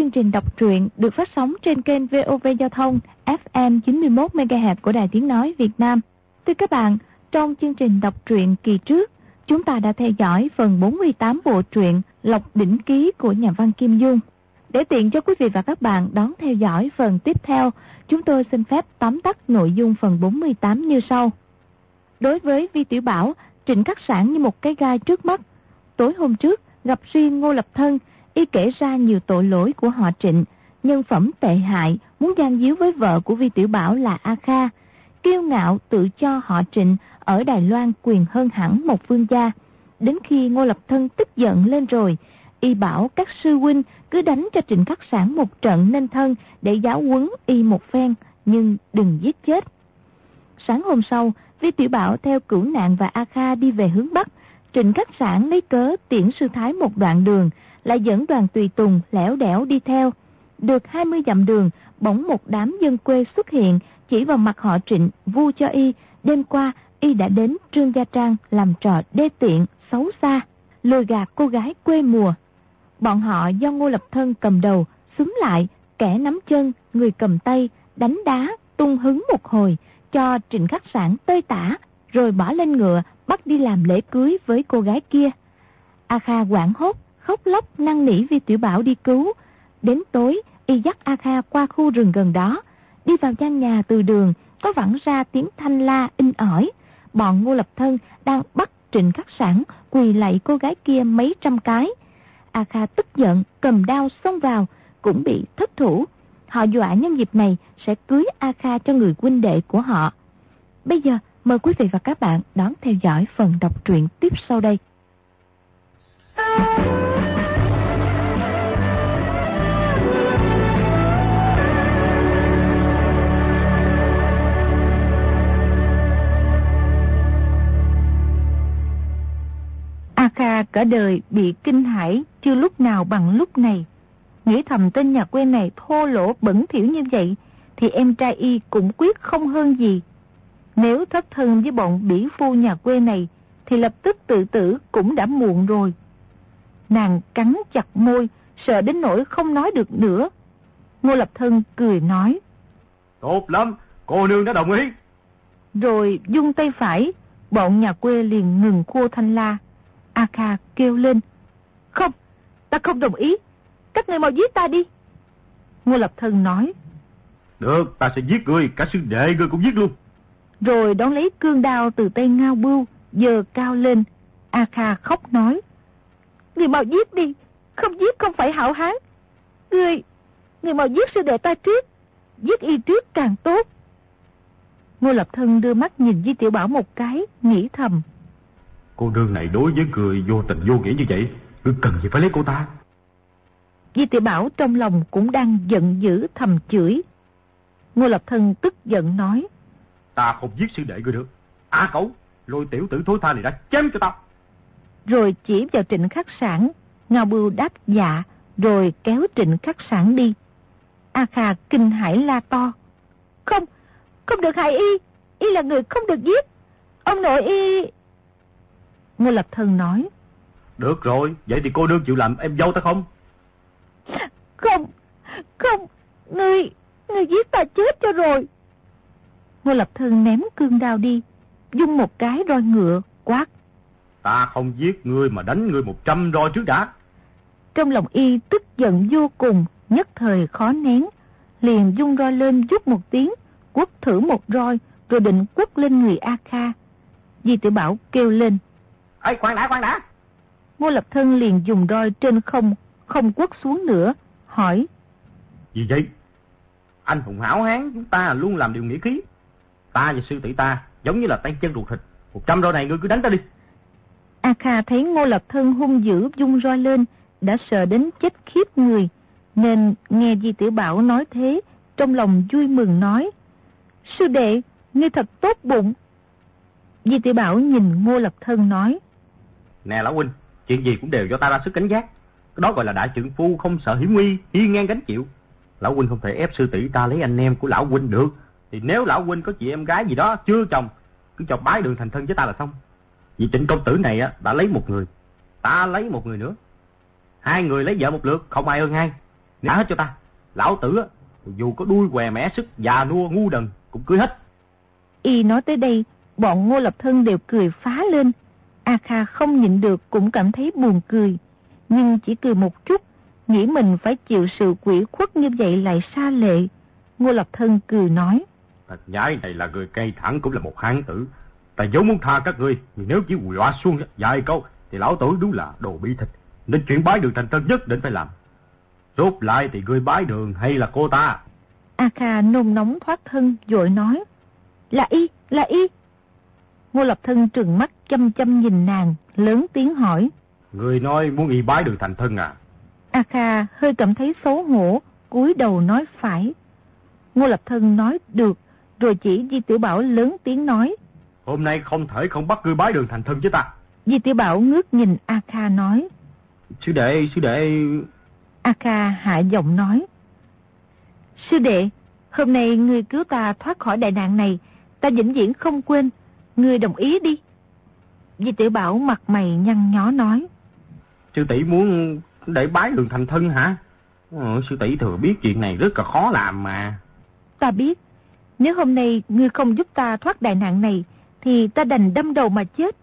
chương trình đọc truyện được phát sóng trên kênh VOV Giao thông FM 91MHz của Đài Tiếng Nói Việt Nam. Thưa các bạn, trong chương trình đọc truyện kỳ trước, chúng ta đã theo dõi phần 48 bộ truyện Lộc Đỉnh Ký của nhà văn Kim Dung. Để tiện cho quý vị và các bạn đón theo dõi phần tiếp theo, chúng tôi xin phép tóm tắt nội dung phần 48 như sau. Đối với Vi Tiểu Bảo, Trịnh Khắc Sản như một cái gai trước mắt. Tối hôm trước, gặp riêng Ngô Lập Thân, y kể ra nhiều tội lỗi của họ Trịnh, nhân phẩm tệ hại, muốn gian díu với vợ của Vi Tiểu Bảo là A Kha, kiêu ngạo tự cho họ Trịnh ở Đài Loan quyền hơn hẳn một vương gia. Đến khi Ngô Lập Thân tức giận lên rồi, y bảo các sư huynh cứ đánh cho Trịnh Khắc Sản một trận nên thân để giáo huấn y một phen, nhưng đừng giết chết. Sáng hôm sau, Vi Tiểu Bảo theo cửu nạn và A Kha đi về hướng Bắc, Trịnh Khắc Sản lấy cớ tiễn sư thái một đoạn đường, lại dẫn đoàn tùy tùng lẻo đẻo đi theo. Được 20 dặm đường, bỗng một đám dân quê xuất hiện, chỉ vào mặt họ Trịnh vu cho y, đêm qua y đã đến Trương Gia Trang làm trò đê tiện, xấu xa, lừa gạt cô gái quê mùa. Bọn họ do Ngô Lập Thân cầm đầu, xúm lại, kẻ nắm chân, người cầm tay, đánh đá, tung hứng một hồi, cho Trịnh Khắc Sản tơi tả, rồi bỏ lên ngựa, bắt đi làm lễ cưới với cô gái kia. A Kha quảng hốt, khóc lóc năn nỉ Vi Tiểu Bảo đi cứu. Đến tối, y dắt A Kha qua khu rừng gần đó, đi vào gian nhà từ đường, có vẳng ra tiếng thanh la in ỏi. Bọn Ngô Lập Thân đang bắt Trịnh Khắc Sản quỳ lạy cô gái kia mấy trăm cái. A Kha tức giận, cầm đao xông vào, cũng bị thất thủ. Họ dọa nhân dịp này sẽ cưới A Kha cho người huynh đệ của họ. Bây giờ, mời quý vị và các bạn đón theo dõi phần đọc truyện tiếp sau đây. A Kha cả đời bị kinh hãi chưa lúc nào bằng lúc này. Nghĩ thầm tên nhà quê này thô lỗ bẩn thỉu như vậy thì em trai y cũng quyết không hơn gì. Nếu thất thân với bọn bỉ phu nhà quê này thì lập tức tự tử cũng đã muộn rồi. Nàng cắn chặt môi, sợ đến nỗi không nói được nữa. Ngô Lập Thân cười nói. Tốt lắm, cô nương đã đồng ý. Rồi dung tay phải, bọn nhà quê liền ngừng khô thanh la. A Kha kêu lên. Không, ta không đồng ý. Các người mau giết ta đi. Ngô Lập Thân nói. Được, ta sẽ giết ngươi, cả sư đệ ngươi cũng giết luôn. Rồi đón lấy cương đao từ tay ngao bưu, giờ cao lên. A Kha khóc nói. Người mau giết đi, không giết không phải hảo hán. Người, người mau giết sư đệ ta trước, giết y trước càng tốt. Ngô Lập Thân đưa mắt nhìn Di Tiểu Bảo một cái, nghĩ thầm. Cô nương này đối với người vô tình vô nghĩa như vậy, ngươi cần gì phải lấy cô ta? Di Tiểu Bảo trong lòng cũng đang giận dữ thầm chửi. Ngô Lập Thân tức giận nói. Ta không giết sư đệ ngươi được. À cậu, lôi tiểu tử thối tha này đã chém cho tao. Rồi chỉ vào trịnh khắc sản, Ngao Bưu đáp dạ, rồi kéo trịnh khắc sản đi. A Kha kinh hãi la to. Không, không được hại y, y là người không được giết. Ông nội y... Ngô Lập Thân nói. Được rồi, vậy thì cô đương chịu làm em dâu ta không? Không, không, ngươi, ngươi giết ta chết cho rồi. Ngô Lập Thân ném cương đao đi, dung một cái roi ngựa, quát. Ta không giết ngươi mà đánh ngươi một trăm roi trước đã. Trong lòng y tức giận vô cùng, nhất thời khó nén, liền dung roi lên rút một tiếng, quất thử một roi, rồi định quất lên người A Kha. Di tử Bảo kêu lên. Ê, khoan đã, khoan đã. Ngô Lập Thân liền dùng roi trên không, không quất xuống nữa, hỏi. Gì vậy? Anh hùng hảo hán, chúng ta luôn làm điều nghĩa khí. Ta và sư tỷ ta giống như là tay chân ruột thịt. Một trăm roi này ngươi cứ đánh ta đi. A Kha thấy Ngô Lập Thân hung dữ dung roi lên, đã sợ đến chết khiếp người, nên nghe Di Tiểu Bảo nói thế, trong lòng vui mừng nói. Sư đệ, ngươi thật tốt bụng. Di Tiểu Bảo nhìn Ngô Lập Thân nói. Nè lão huynh, chuyện gì cũng đều do ta ra sức cảnh giác. Cái đó gọi là đại trượng phu không sợ hiểm nguy, hiên ngang gánh chịu. Lão huynh không thể ép sư tỷ ta lấy anh em của lão huynh được. Thì nếu lão huynh có chị em gái gì đó chưa chồng, cứ cho bái đường thành thân với ta là xong. Vì trịnh công tử này á, đã lấy một người, ta lấy một người nữa. Hai người lấy vợ một lượt, không ai hơn ai. Trả hết cho ta. Lão tử á, dù có đuôi què mẻ sức già nua ngu đần, cũng cưới hết. Y nói tới đây, bọn Ngô Lập Thân đều cười phá lên. A Kha không nhịn được cũng cảm thấy buồn cười. Nhưng chỉ cười một chút, nghĩ mình phải chịu sự quỷ khuất như vậy lại xa lệ. Ngô Lập Thân cười nói. Thật nhái này là người cây thẳng cũng là một hán tử. Ta vốn muốn tha các ngươi, nhưng nếu chỉ quỳ xuống vài câu, thì lão tử đúng là đồ bị thịt. Nên chuyện bái đường thành tân nhất định phải làm. Rốt lại thì ngươi bái đường hay là cô ta? A Kha nôn nóng thoát thân, vội nói. Là y, là y. Ngô Lập Thân trừng mắt chăm chăm nhìn nàng, lớn tiếng hỏi. Người nói muốn y bái đường thành thân à? A Kha hơi cảm thấy xấu hổ, cúi đầu nói phải. Ngô Lập Thân nói được, rồi chỉ Di Tiểu Bảo lớn tiếng nói. Hôm nay không thể không bắt ngươi bái đường thành thân với ta. Di Tiểu Bảo ngước nhìn A Kha nói. Sư đệ, sư đệ... A Kha hạ giọng nói. Sư đệ, hôm nay ngươi cứu ta thoát khỏi đại nạn này, ta vĩnh viễn không quên. Ngươi đồng ý đi. Di Tiểu Bảo mặt mày nhăn nhó nói. Sư tỷ muốn để bái đường thành thân hả? Ừ, sư tỷ thừa biết chuyện này rất là khó làm mà. Ta biết, nếu hôm nay ngươi không giúp ta thoát đại nạn này, thì ta đành đâm đầu mà chết.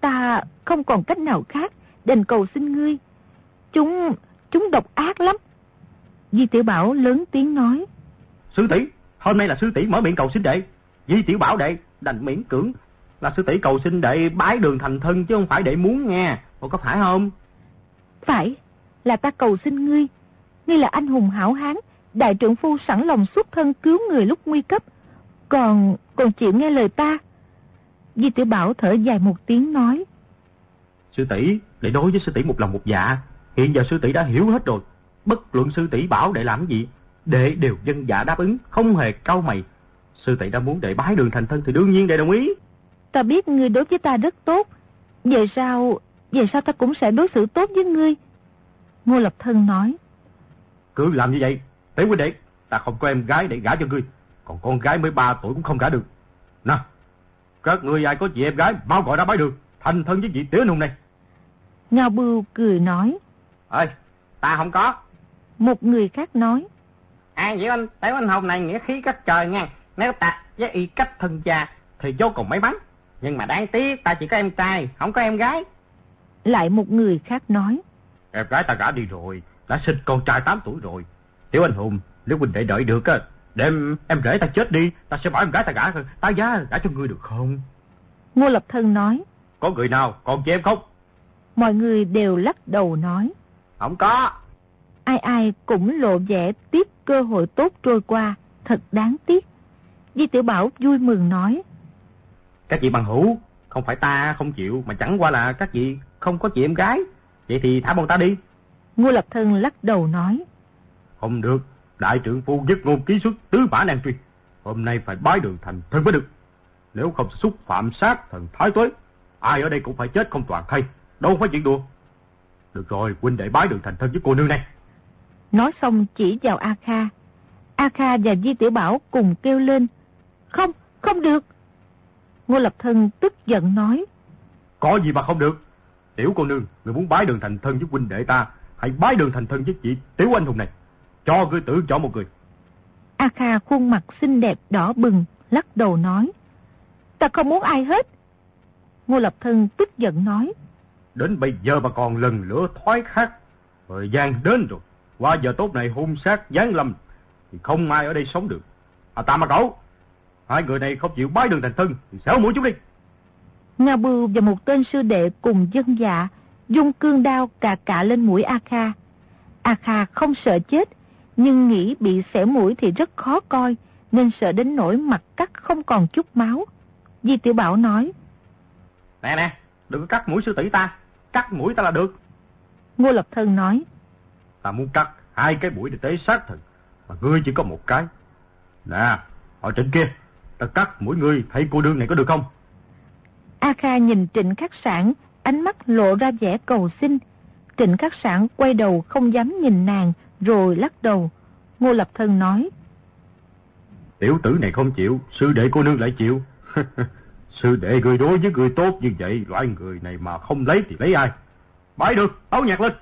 Ta không còn cách nào khác, đành cầu xin ngươi. Chúng, chúng độc ác lắm. Di Tiểu Bảo lớn tiếng nói. Sư tỷ, hôm nay là sư tỷ mở miệng cầu xin đệ. Di Tiểu Bảo đệ, đành miễn cưỡng. Là sư tỷ cầu xin đệ bái đường thành thân chứ không phải đệ muốn nghe. Ủa có phải không? Phải, là ta cầu xin ngươi. Ngươi là anh hùng hảo hán, đại trưởng phu sẵn lòng xuất thân cứu người lúc nguy cấp. Còn, còn chịu nghe lời ta. Di Tiểu Bảo thở dài một tiếng nói. Sư tỷ, để đối với sư tỷ một lòng một dạ. Hiện giờ sư tỷ đã hiểu hết rồi. Bất luận sư tỷ bảo để làm gì, đệ đều dân dạ đáp ứng, không hề cau mày. Sư tỷ đã muốn đệ bái đường thành thân thì đương nhiên đệ đồng ý. Ta biết ngươi đối với ta rất tốt. Về sao, về sao ta cũng sẽ đối xử tốt với ngươi. Ngô Lập Thân nói. Cứ làm như vậy, Tiểu huynh đệ, ta không có em gái để gả cho ngươi, còn con gái mới 3 tuổi cũng không gả được. Nào, các ngươi ai có chị em gái, mau gọi ra bái đường, thành thân với vị tiểu anh hùng này. Ngao Bưu cười nói. Ơi, ta không có. Một người khác nói. À, vậy anh, tiểu anh hùng này nghĩa khí cách trời nha. Nếu ta với y cách thân cha, thì vô cùng may mắn. Nhưng mà đáng tiếc, ta chỉ có em trai, không có em gái. Lại một người khác nói. Em gái ta gả đi rồi, đã sinh con trai 8 tuổi rồi. Tiểu anh hùng, nếu huynh đệ đợi được á, đem em rể ta chết đi, ta sẽ bảo em gái ta gả, ta giá gả cho ngươi được không? Ngô Lập Thân nói. Có người nào còn chị em không? Mọi người đều lắc đầu nói. Không có. Ai ai cũng lộ vẻ tiếp cơ hội tốt trôi qua, thật đáng tiếc. Di Tiểu Bảo vui mừng nói. Các chị bằng hữu, không phải ta không chịu, mà chẳng qua là các chị không có chị em gái. Vậy thì thả bọn ta đi. Ngô Lập Thân lắc đầu nói. Không được, đại trưởng phu nhất ngôn ký xuất tứ mã nan truy. Hôm nay phải bái đường thành thân mới được. Nếu không xúc phạm sát thần thái tuế, ai ở đây cũng phải chết không toàn thay. Đâu phải chuyện đùa. Được rồi, huynh đệ bái đường thành thân với cô nương này. Nói xong chỉ vào A Kha. A Kha và Di Tiểu Bảo cùng kêu lên. Không, không được. Ngô Lập Thân tức giận nói. Có gì mà không được. Tiểu cô nương, người muốn bái đường thành thân với huynh đệ ta, hãy bái đường thành thân với chị Tiểu Anh Hùng này. Cho ngươi tự chọn một người. A Kha khuôn mặt xinh đẹp đỏ bừng, lắc đầu nói. Ta không muốn ai hết. Ngô Lập Thân tức giận nói. Đến bây giờ mà còn lần lửa thoái khác. Thời gian đến rồi. Qua giờ tốt này hung sát giáng lâm. Thì không ai ở đây sống được. À ta mà cậu. Hai người này không chịu bái đường thành thân. Thì xéo mũi chúng đi. Nga Bưu và một tên sư đệ cùng dân dạ. Dung cương đao cà cạ lên mũi A Kha. A Kha không sợ chết nhưng nghĩ bị xẻo mũi thì rất khó coi, nên sợ đến nỗi mặt cắt không còn chút máu. Di Tiểu Bảo nói. Nè nè, đừng có cắt mũi sư tỷ ta, cắt mũi ta là được. Ngô Lập Thân nói. Ta muốn cắt hai cái mũi để tế sát thần, mà ngươi chỉ có một cái. Nè, ở trên kia, ta cắt mũi ngươi, thấy cô đương này có được không? A Kha nhìn Trịnh Khắc Sản, ánh mắt lộ ra vẻ cầu xin. Trịnh Khắc Sản quay đầu không dám nhìn nàng, rồi lắc đầu. Ngô Lập Thân nói. Tiểu tử này không chịu, sư đệ cô nương lại chịu. sư đệ người đối với người tốt như vậy, loại người này mà không lấy thì lấy ai? Bái được, tấu nhạc lên.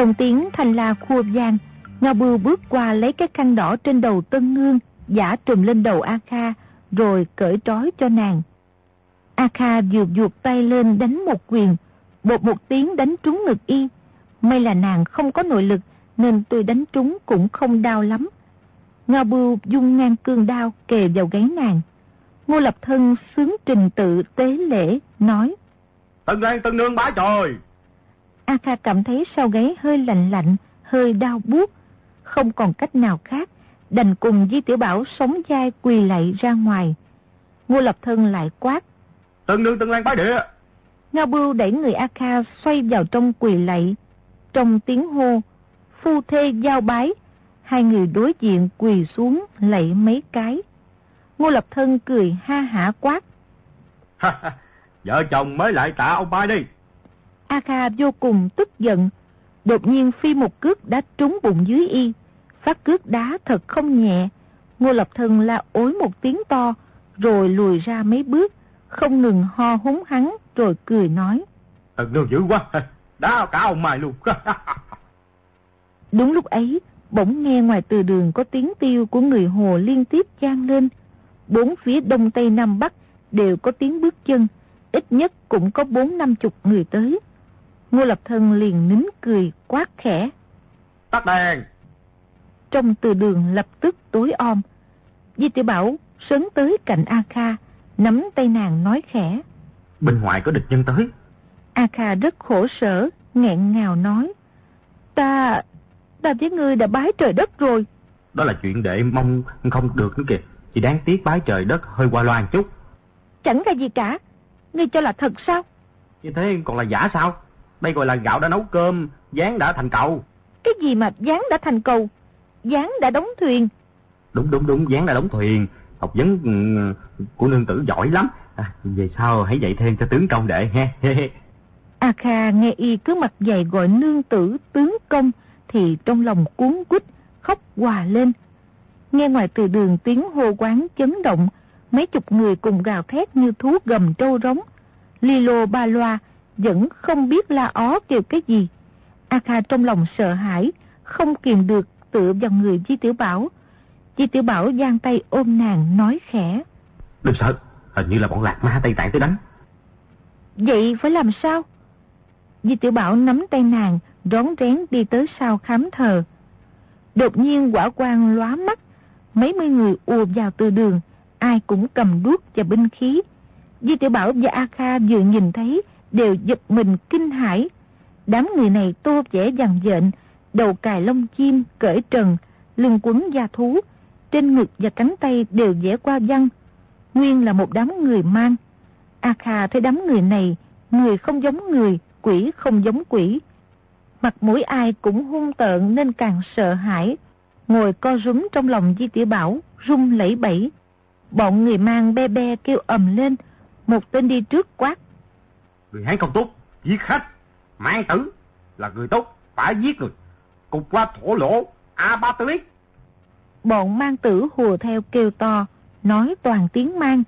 Trong tiếng thanh la khua vang, Ngao Bưu bước qua lấy cái khăn đỏ trên đầu Tân Nương, giả trùm lên đầu A Kha, rồi cởi trói cho nàng. A Kha dược dược tay lên đánh một quyền, bột một tiếng đánh trúng ngực y. May là nàng không có nội lực, nên tôi đánh trúng cũng không đau lắm. Ngao Bưu dung ngang cương đao kề vào gáy nàng. Ngô Lập Thân sướng trình tự tế lễ, nói. Tân Lan Tân Nương bá trời! A Kha cảm thấy sau gáy hơi lạnh lạnh, hơi đau buốt, không còn cách nào khác, đành cùng Di Tiểu Bảo sống dai quỳ lạy ra ngoài. Ngô Lập Thân lại quát. Tân Nương Tân Lan bá địa! Ngao Bưu đẩy người A Kha xoay vào trong quỳ lạy. Trong tiếng hô, phu thê giao bái, hai người đối diện quỳ xuống lạy mấy cái. Ngô Lập Thân cười ha hả quát. Vợ chồng mới lại tạ ông ba đi. A Kha vô cùng tức giận. Đột nhiên phi một cước đã trúng bụng dưới y. Phát cước đá thật không nhẹ. Ngô Lập Thân la ối một tiếng to, rồi lùi ra mấy bước, không ngừng ho húng hắn, rồi cười nói. Thật nương dữ quá, đá cả ông mày luôn. Đúng lúc ấy, bỗng nghe ngoài từ đường có tiếng tiêu của người hồ liên tiếp trang lên. Bốn phía đông tây nam bắc đều có tiếng bước chân, ít nhất cũng có bốn năm chục người tới. Ngô Lập Thân liền nín cười quát khẽ. Tắt đèn! Trong từ đường lập tức tối om. Di tiểu Bảo sớm tới cạnh A Kha, nắm tay nàng nói khẽ. Bên ngoài có địch nhân tới. A Kha rất khổ sở, nghẹn ngào nói. Ta, ta với ngươi đã bái trời đất rồi. Đó là chuyện để mong không được nữa kìa. Chỉ đáng tiếc bái trời đất hơi qua loan chút. Chẳng là gì cả. Ngươi cho là thật sao? Như thế còn là giả sao? Đây gọi là gạo đã nấu cơm, dán đã thành cầu. Cái gì mà dán đã thành cầu? Dán đã đóng thuyền. Đúng đúng đúng, dán đã đóng thuyền. Học vấn ừ, của nương tử giỏi lắm. À, về sau hãy dạy thêm cho tướng công đệ ha. A Kha nghe y cứ mặt dày gọi nương tử tướng công thì trong lòng cuốn quýt khóc hòa lên. Nghe ngoài từ đường tiếng hô quán chấn động, mấy chục người cùng gào thét như thú gầm trâu rống. Lilo ba loa vẫn không biết la ó kêu cái gì. A Kha trong lòng sợ hãi, không kiềm được tựa vào người Di Tiểu Bảo. Di Tiểu Bảo giang tay ôm nàng nói khẽ. Đừng sợ, hình như là bọn lạc ma Tây Tạng tới đánh. Vậy phải làm sao? Di Tiểu Bảo nắm tay nàng, rón rén đi tới sau khám thờ. Đột nhiên quả quang lóa mắt, mấy mươi người ùa vào từ đường, ai cũng cầm đuốc và binh khí. Di Tiểu Bảo và A Kha vừa nhìn thấy, đều giật mình kinh hãi. Đám người này tô vẽ dằn dện, đầu cài lông chim, cởi trần, lưng quấn da thú, trên ngực và cánh tay đều vẽ qua văn. Nguyên là một đám người mang. A Kha thấy đám người này, người không giống người, quỷ không giống quỷ. Mặt mũi ai cũng hung tợn nên càng sợ hãi, ngồi co rúm trong lòng Di Tiểu Bảo, run lẩy bẩy. Bọn người mang be be kêu ầm lên, một tên đi trước quát. Người Hán không tốt, giết khách, mang tử, là người tốt, phải giết người. Cục qua thổ lỗ, A Ba Tư Liết. Bọn mang tử hùa theo kêu to, nói toàn tiếng mang.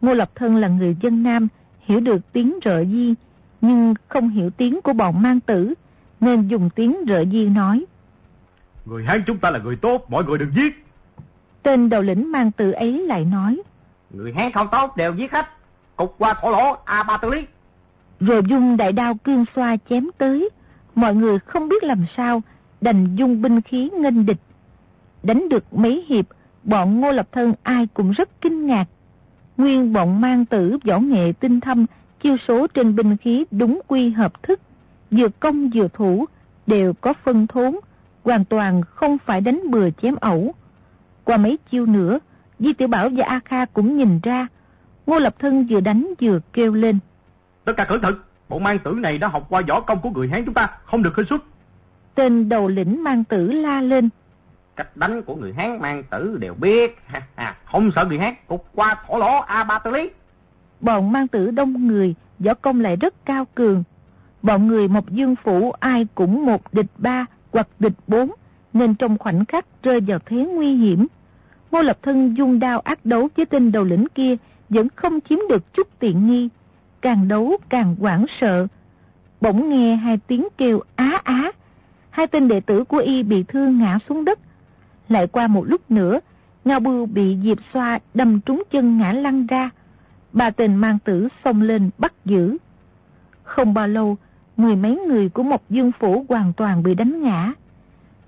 Ngô Lập Thân là người dân Nam, hiểu được tiếng rợ di, nhưng không hiểu tiếng của bọn mang tử, nên dùng tiếng rợ di nói. Người Hán chúng ta là người tốt, mọi người đừng giết. Tên đầu lĩnh mang tử ấy lại nói. Người Hán không tốt đều giết khách, cục qua thổ lỗ, A Ba Tư Liết. Rồi dung đại đao cương xoa chém tới, mọi người không biết làm sao, đành dung binh khí nghênh địch. Đánh được mấy hiệp, bọn Ngô Lập Thân ai cũng rất kinh ngạc. Nguyên bọn mang tử võ nghệ tinh thâm, chiêu số trên binh khí đúng quy hợp thức, vừa công vừa thủ, đều có phân thốn, hoàn toàn không phải đánh bừa chém ẩu. Qua mấy chiêu nữa, Di Tiểu Bảo và A Kha cũng nhìn ra, Ngô Lập Thân vừa đánh vừa kêu lên. Tất cả cẩn thận, bọn mang tử này đã học qua võ công của người Hán chúng ta, không được khinh xuất. Tên đầu lĩnh mang tử la lên. Cách đánh của người Hán mang tử đều biết, ha, không sợ người Hán, cục qua thổ lỗ A Ba Tư Lý. Bọn mang tử đông người, võ công lại rất cao cường. Bọn người Mộc Dương Phủ ai cũng một địch ba hoặc địch bốn, nên trong khoảnh khắc rơi vào thế nguy hiểm. Ngô Lập Thân dung đao ác đấu với tên đầu lĩnh kia vẫn không chiếm được chút tiện nghi. Càng đấu càng quảng sợ. Bỗng nghe hai tiếng kêu á á, hai tên đệ tử của y bị thương ngã xuống đất. Lại qua một lúc nữa, Ngao Bưu bị Diệp Xoa đâm trúng chân ngã lăn ra. Ba tên mang tử xông lên bắt giữ. Không bao lâu, mười mấy người của một dương phủ hoàn toàn bị đánh ngã.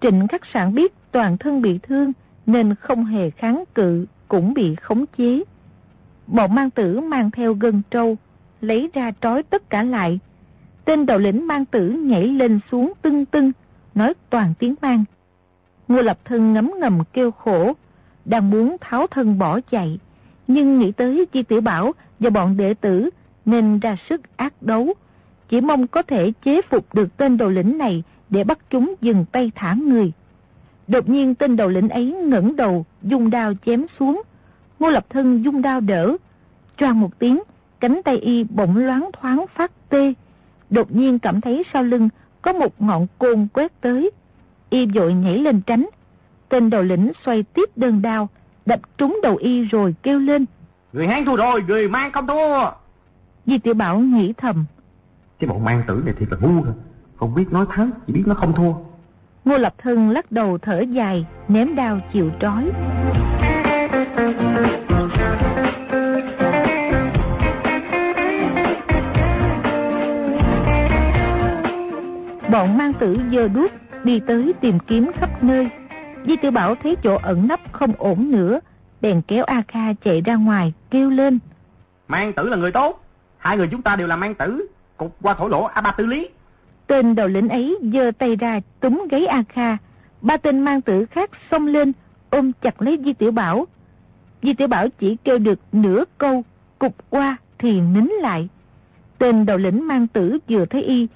Trịnh khắc sản biết toàn thân bị thương nên không hề kháng cự, cũng bị khống chế. Bọn mang tử mang theo gân trâu, lấy ra trói tất cả lại. Tên đầu lĩnh mang tử nhảy lên xuống tưng tưng, nói toàn tiếng mang. Ngô Lập Thân ngấm ngầm kêu khổ, đang muốn tháo thân bỏ chạy, nhưng nghĩ tới Chi Tiểu Bảo và bọn đệ tử nên ra sức ác đấu, chỉ mong có thể chế phục được tên đầu lĩnh này để bắt chúng dừng tay thả người. Đột nhiên tên đầu lĩnh ấy ngẩng đầu, dung đao chém xuống. Ngô Lập Thân dung đao đỡ. Choang một tiếng, cánh tay y bỗng loáng thoáng phát tê. Đột nhiên cảm thấy sau lưng có một ngọn côn quét tới. Y vội nhảy lên tránh. Tên đầu lĩnh xoay tiếp đơn đao, đập trúng đầu y rồi kêu lên. Người hán thua rồi, người mang không thua. Di tiểu Bảo nghĩ thầm. Cái bọn mang tử này thiệt là ngu rồi. Không biết nói thắng, chỉ biết nó không thua. Ngô Lập Thân lắc đầu thở dài, ném đao chịu trói. Bọn mang tử dơ đuốc đi tới tìm kiếm khắp nơi. Di Tử Bảo thấy chỗ ẩn nấp không ổn nữa, bèn kéo A Kha chạy ra ngoài, kêu lên. Mang tử là người tốt, hai người chúng ta đều là mang tử, cục qua thổ lỗ A Ba Tư Lý. Tên đầu lĩnh ấy giơ tay ra túm gáy A Kha. Ba tên mang tử khác xông lên, ôm chặt lấy Di Tiểu Bảo. Di Tiểu Bảo chỉ kêu được nửa câu, cục qua thì nín lại. Tên đầu lĩnh mang tử vừa thấy y.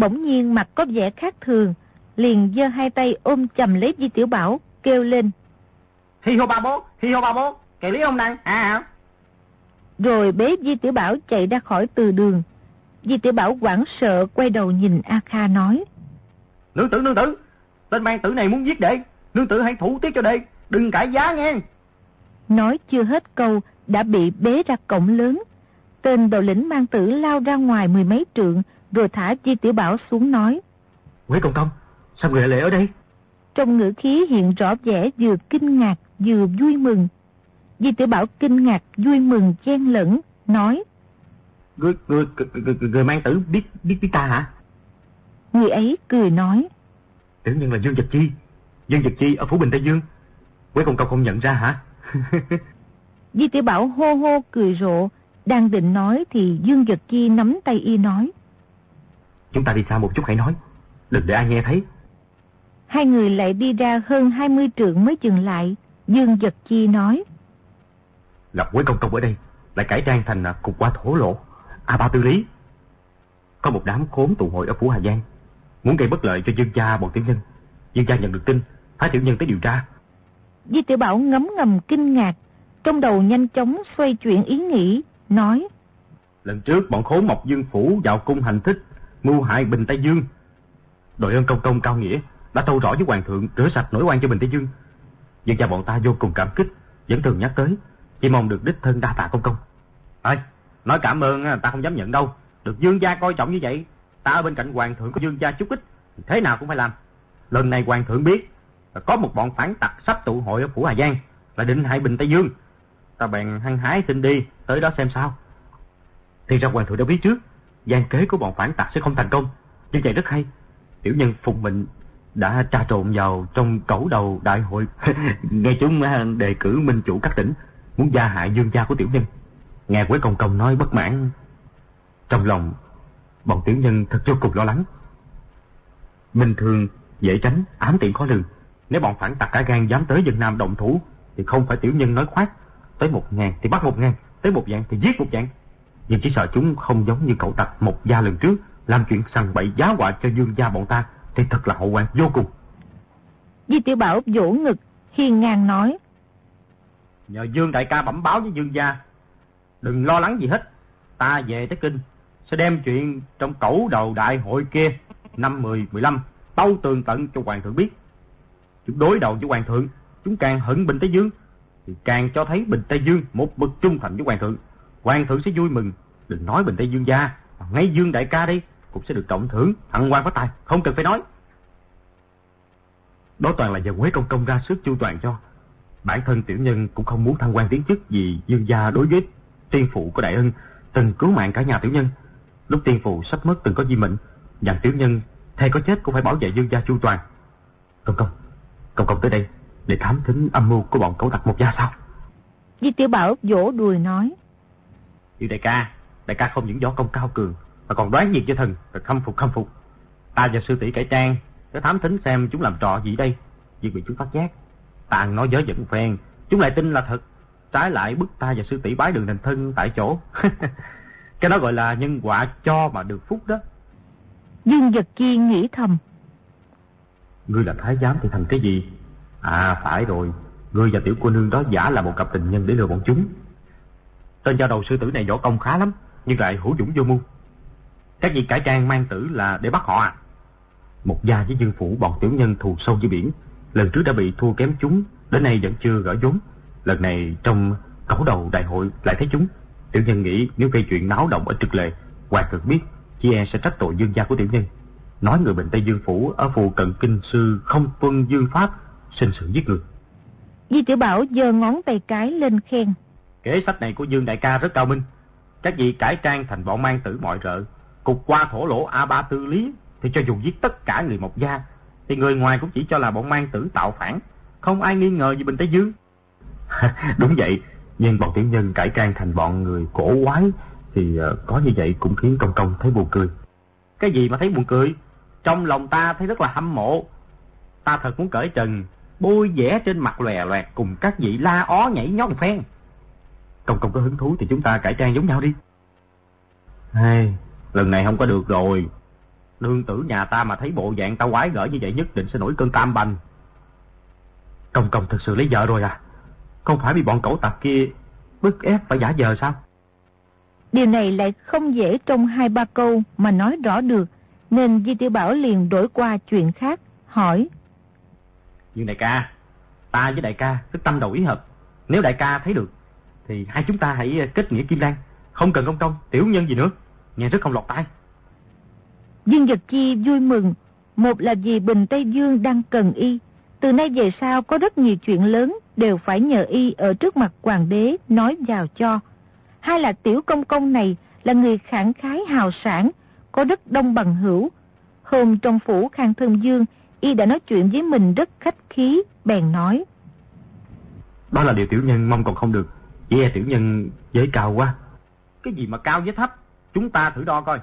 Bỗng nhiên mặt có vẻ khác thường, liền giơ hai tay ôm chầm lấy Di Tiểu Bảo, kêu lên. Hi hô ba bố, hi hô ba bố, kệ lý ông đang, à Rồi bế Di Tiểu Bảo chạy ra khỏi từ đường, Di tiểu Bảo quảng sợ quay đầu nhìn A Kha nói. Nương tử, nương tử, tên mang tử này muốn giết đệ. Nương tử hãy thủ tiết cho đệ, đừng cãi giá nghe. Nói chưa hết câu, đã bị bế ra cổng lớn. Tên đầu lĩnh mang tử lao ra ngoài mười mấy trượng, rồi thả Di Tiểu Bảo xuống nói. Quế công công, sao người lại ở đây? Trong ngữ khí hiện rõ vẻ vừa kinh ngạc, vừa vui mừng. Di Tiểu Bảo kinh ngạc, vui mừng, chen lẫn, nói. Người, người, người, người mang tử biết, biết biết ta hả? Người ấy cười nói. Tiểu nhân là Dương Vật Chi. Dương Vật Chi ở Phủ Bình Tây Dương. Quế công công không nhận ra hả? Di tiểu Bảo hô hô cười rộ. Đang định nói thì Dương Vật Chi nắm tay y nói. Chúng ta đi xa một chút hãy nói. Đừng để ai nghe thấy. Hai người lại đi ra hơn 20 trượng mới dừng lại. Dương Vật Chi nói. Gặp Quế công công ở đây. Lại cải trang thành à, cục qua thổ lộ. À ba tư lý. Có một đám khốn tụ hội ở Phủ Hà Giang. Muốn gây bất lợi cho dương gia bọn tiểu nhân. Dương gia nhận được tin, phái tiểu nhân tới điều tra. Di tiểu Bảo ngấm ngầm kinh ngạc. Trong đầu nhanh chóng xoay chuyển ý nghĩ, nói. Lần trước bọn khốn Mộc Dương Phủ vào cung hành thích, mưu hại Bình Tây Dương. Đội ơn công công cao nghĩa đã tâu rõ với hoàng thượng rửa sạch nỗi oan cho Bình Tây Dương. Dương gia bọn ta vô cùng cảm kích, vẫn thường nhắc tới, chỉ mong được đích thân đa tạ công công. Ơi, Nói cảm ơn ta không dám nhận đâu. Được dương gia coi trọng như vậy, ta ở bên cạnh hoàng thượng có dương gia chút ít, thế nào cũng phải làm. Lần này hoàng thượng biết, có một bọn phản tặc sắp tụ hội ở Phủ Hà Giang, là định hại Bình Tây Dương. Ta bèn hăng hái xin đi, tới đó xem sao. Thì ra hoàng thượng đã biết trước, gian kế của bọn phản tặc sẽ không thành công. Như vậy rất hay. Tiểu nhân Phùng Mệnh đã tra trộn vào trong cẩu đầu đại hội. Nghe chúng à, đề cử minh chủ các tỉnh, muốn gia hại dương gia của tiểu nhân. Nghe Quế Công Công nói bất mãn. Trong lòng, bọn tiểu nhân thật vô cùng lo lắng. Bình thường, dễ tránh, ám tiện khó lường. Nếu bọn phản tặc cả gan dám tới dân Nam động thủ, thì không phải tiểu nhân nói khoát. Tới một ngàn thì bắt một ngàn, tới một dạng thì giết một dạng. Nhưng chỉ sợ chúng không giống như cậu tặc một gia lần trước, làm chuyện săn bậy giá họa cho dương gia bọn ta, thì thật là hậu quan vô cùng. Di tiểu Bảo vỗ ngực, hiền ngang nói. Nhờ Dương đại ca bẩm báo với Dương gia, Đừng lo lắng gì hết. Ta về tới kinh, sẽ đem chuyện trong cẩu đầu đại hội kia, năm 10, 15, tâu tường tận cho Hoàng thượng biết. Chúng đối đầu với Hoàng thượng, chúng càng hận Bình Tây Dương, thì càng cho thấy Bình Tây Dương một bậc trung thành với Hoàng thượng. Hoàng thượng sẽ vui mừng, đừng nói Bình Tây Dương gia, ngay Dương đại ca đi cũng sẽ được trọng thưởng, thăng quan phát tài, không cần phải nói. Đó toàn là giờ Quế Công Công ra sức chu toàn cho. Bản thân tiểu nhân cũng không muốn thăng quan tiến chức vì dương gia đối với tiên phụ của đại ân từng cứu mạng cả nhà tiểu nhân. Lúc tiên phụ sắp mất từng có di mệnh, dặn tiểu nhân thay có chết cũng phải bảo vệ dương gia chu toàn. Công công, công công tới đây để thám thính âm mưu của bọn cẩu tặc một gia sao? Di Tiểu Bảo vỗ đùi nói. Yêu đại ca, đại ca không những võ công cao cường mà còn đoán nhiệt cho thần, rồi khâm phục khâm phục. Ta và sư tỷ cải trang, để thám thính xem chúng làm trò gì đây, việc bị chúng phát giác. Ta nói dớ dẫn phen, chúng lại tin là thật, trái lại bức ta và sư tỷ bái đường thành thân tại chỗ. Cái đó gọi là nhân quả cho mà được phúc đó. Dương Giật Chi nghĩ thầm. Ngươi là thái giám thì thành cái gì? À phải rồi, ngươi và tiểu cô nương đó giả là một cặp tình nhân để lừa bọn chúng. Tên giao đầu sư tử này võ công khá lắm, nhưng lại hữu dũng vô mưu. Các vị cải trang mang tử là để bắt họ à? Một gia với dương phủ bọn tiểu nhân thù sâu dưới biển, lần trước đã bị thua kém chúng, đến nay vẫn chưa gỡ vốn. Lần này trong cẩu đầu đại hội lại thấy chúng. Tiểu nhân nghĩ nếu gây chuyện náo động ở trực lệ, hoàng cực biết, chị e sẽ trách tội dương gia của tiểu nhân. Nói người bệnh Tây Dương Phủ ở phù cận kinh sư không tuân dương pháp, sinh sự giết người. Di Tiểu Bảo giơ ngón tay cái lên khen. Kế sách này của Dương Đại ca rất cao minh. Các vị cải trang thành bọn mang tử mọi rợ, cục qua thổ lỗ A Ba Tư Lý, thì cho dù giết tất cả người Mộc Gia, thì người ngoài cũng chỉ cho là bọn mang tử tạo phản, không ai nghi ngờ gì Bình Tây Dương. Đúng vậy, nhưng bọn tiểu nhân cải trang thành bọn người cổ quái, thì ờ, có như vậy cũng khiến công công thấy buồn cười. Cái gì mà thấy buồn cười? Trong lòng ta thấy rất là hâm mộ. Ta thật muốn cởi trần, bôi vẽ trên mặt lòe loẹt cùng các vị la ó nhảy nhót phen. Công công có hứng thú thì chúng ta cải trang giống nhau đi. Hey, lần này không có được rồi. Nương tử nhà ta mà thấy bộ dạng ta quái gở như vậy nhất định sẽ nổi cơn tam bành. Công công thật sự lấy vợ rồi à? Không phải bị bọn cẩu tặc kia bức ép phải giả giờ sao? Điều này lại không dễ trong hai ba câu mà nói rõ được, nên Di Tiểu Bảo liền đổi qua chuyện khác, hỏi. Nhưng đại ca, ta với đại ca tức tâm đầu ý hợp. Nếu đại ca thấy được, thì hai chúng ta hãy kết nghĩa kim lan, không cần công công, tiểu nhân gì nữa, nghe rất không lọt tai. Dương Giật Chi vui mừng, một là vì Bình Tây Dương đang cần y, từ nay về sau có rất nhiều chuyện lớn đều phải nhờ y ở trước mặt hoàng đế nói vào cho. Hai là tiểu công công này là người khẳng khái hào sản, có rất đông bằng hữu. Hôm trong phủ Khang Thương Dương, y đã nói chuyện với mình rất khách khí, bèn nói. Đó là điều tiểu nhân mong còn không được, chỉ e tiểu nhân giới cao quá. Cái gì mà cao với thấp, chúng ta thử đo coi,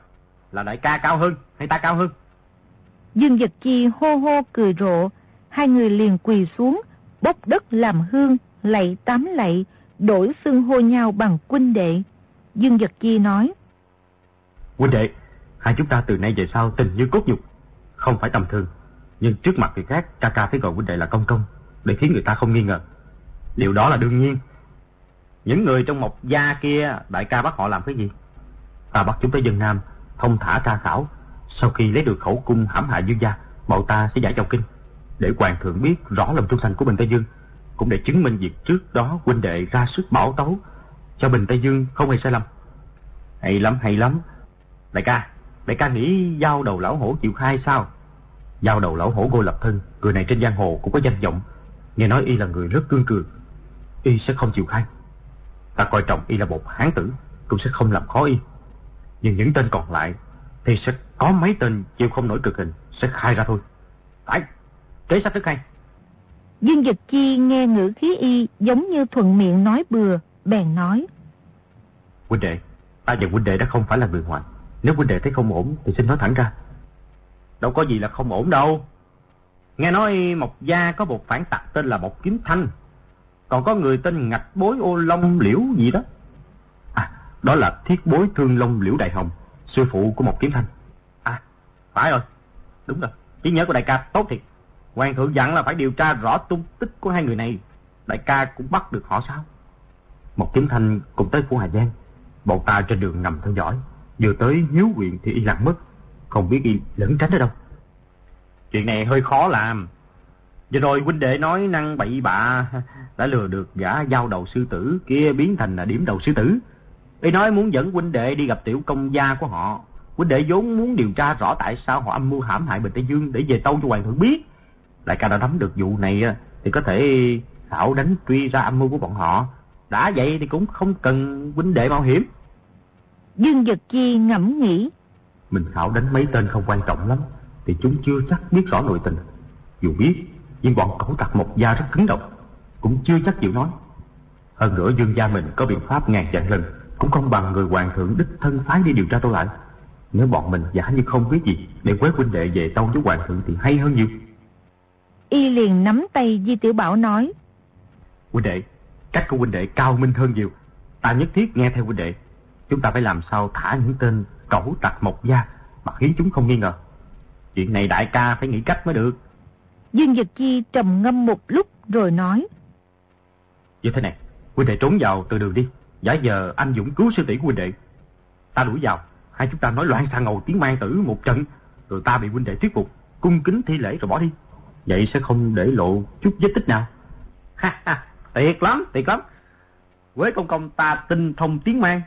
là đại ca cao hơn hay ta cao hơn? Dương Giật Chi hô hô cười rộ, hai người liền quỳ xuống, bốc đất làm hương, lạy tám lạy, đổi xưng hô nhau bằng huynh đệ. Dương Giật Chi nói. Huynh đệ, hai chúng ta từ nay về sau tình như cốt nhục, không phải tầm thường. Nhưng trước mặt người khác, ca ca phải gọi huynh đệ là công công, để khiến người ta không nghi ngờ. Điều đó là đương nhiên. Những người trong một gia kia, đại ca bắt họ làm cái gì? Ta bắt chúng tới dân Nam, thông thả tra khảo. Sau khi lấy được khẩu cung hãm hại dương gia, bọn ta sẽ giải trong kinh. Để hoàng thượng biết rõ lòng trung thành của Bình Tây Dương, cũng để chứng minh việc trước đó huynh đệ ra sức bảo tấu, cho Bình Tây Dương không hề sai lầm. Hay lắm, hay lắm. Đại ca, đại ca nghĩ giao đầu lão hổ chịu khai sao? Giao đầu lão hổ cô lập thân, người này trên giang hồ cũng có danh vọng. Nghe nói y là người rất cương cường. Y sẽ không chịu khai. Ta coi trọng y là một hán tử, cũng sẽ không làm khó y. Nhưng những tên còn lại thì sẽ có mấy tên chịu không nổi cực hình, sẽ khai ra thôi. Phải, kế sách rất hay. Dương Dực Chi nghe ngữ khí y giống như thuận miệng nói bừa, bèn nói. Huynh đệ, ta và huynh đệ đã không phải là người ngoài. Nếu huynh đệ thấy không ổn thì xin nói thẳng ra. Đâu có gì là không ổn đâu. Nghe nói Mộc Gia có một phản tặc tên là Mộc Kiếm Thanh. Còn có người tên Ngạch Bối Ô Long Liễu gì đó. À, đó là thiết bối thương Long Liễu Đại Hồng, sư phụ của một Kiếm Thanh. À, phải rồi. Đúng rồi. Trí nhớ của đại ca tốt thiệt. Hoàng thượng dặn là phải điều tra rõ tung tích của hai người này. Đại ca cũng bắt được họ sao? một Kiếm Thanh cùng tới Phủ Hà Giang. Bọn ta trên đường ngầm theo dõi. Vừa tới Hiếu huyện thì y lặng mất. Không biết y lẫn tránh ở đâu. Chuyện này hơi khó làm. Vừa rồi huynh đệ nói năng bậy bạ đã lừa được gã giao đầu sư tử kia biến thành là điểm đầu sư tử. Y nói muốn dẫn huynh đệ đi gặp tiểu công gia của họ. Huynh đệ vốn muốn điều tra rõ tại sao họ âm mưu hãm hại Bình Tây Dương để về tâu cho hoàng thượng biết. Đại ca đã nắm được vụ này thì có thể khảo đánh truy ra âm mưu của bọn họ. Đã vậy thì cũng không cần huynh đệ mạo hiểm. Dương Dật Chi ngẫm nghĩ. Mình khảo đánh mấy tên không quan trọng lắm, thì chúng chưa chắc biết rõ nội tình. Dù biết, nhưng bọn cẩu tặc một gia rất cứng đầu, cũng chưa chắc chịu nói. Hơn nữa dương gia mình có biện pháp ngàn vạn lần, cũng không bằng người hoàng thượng đích thân phái đi điều tra tôi lại. Nếu bọn mình giả như không biết gì, để quét huynh đệ về tâu với hoàng thượng thì hay hơn nhiều. Y liền nắm tay Di Tiểu Bảo nói. Huynh đệ, cách của huynh đệ cao minh hơn nhiều. Ta nhất thiết nghe theo huynh đệ. Chúng ta phải làm sao thả những tên cẩu tặc mộc gia mà khiến chúng không nghi ngờ. Chuyện này đại ca phải nghĩ cách mới được. Dương Dật Chi trầm ngâm một lúc rồi nói. Như thế này, huynh đệ trốn vào từ đường đi. Giả giờ anh Dũng cứu sư tỷ của huynh đệ. Ta đuổi vào, hai chúng ta nói loạn xà ngầu tiếng mang tử một trận, rồi ta bị huynh đệ thuyết phục, cung kính thi lễ rồi bỏ đi. Vậy sẽ không để lộ chút vết tích nào. Ha ha, tuyệt lắm, tuyệt lắm. Quế công công ta tinh thông tiếng mang.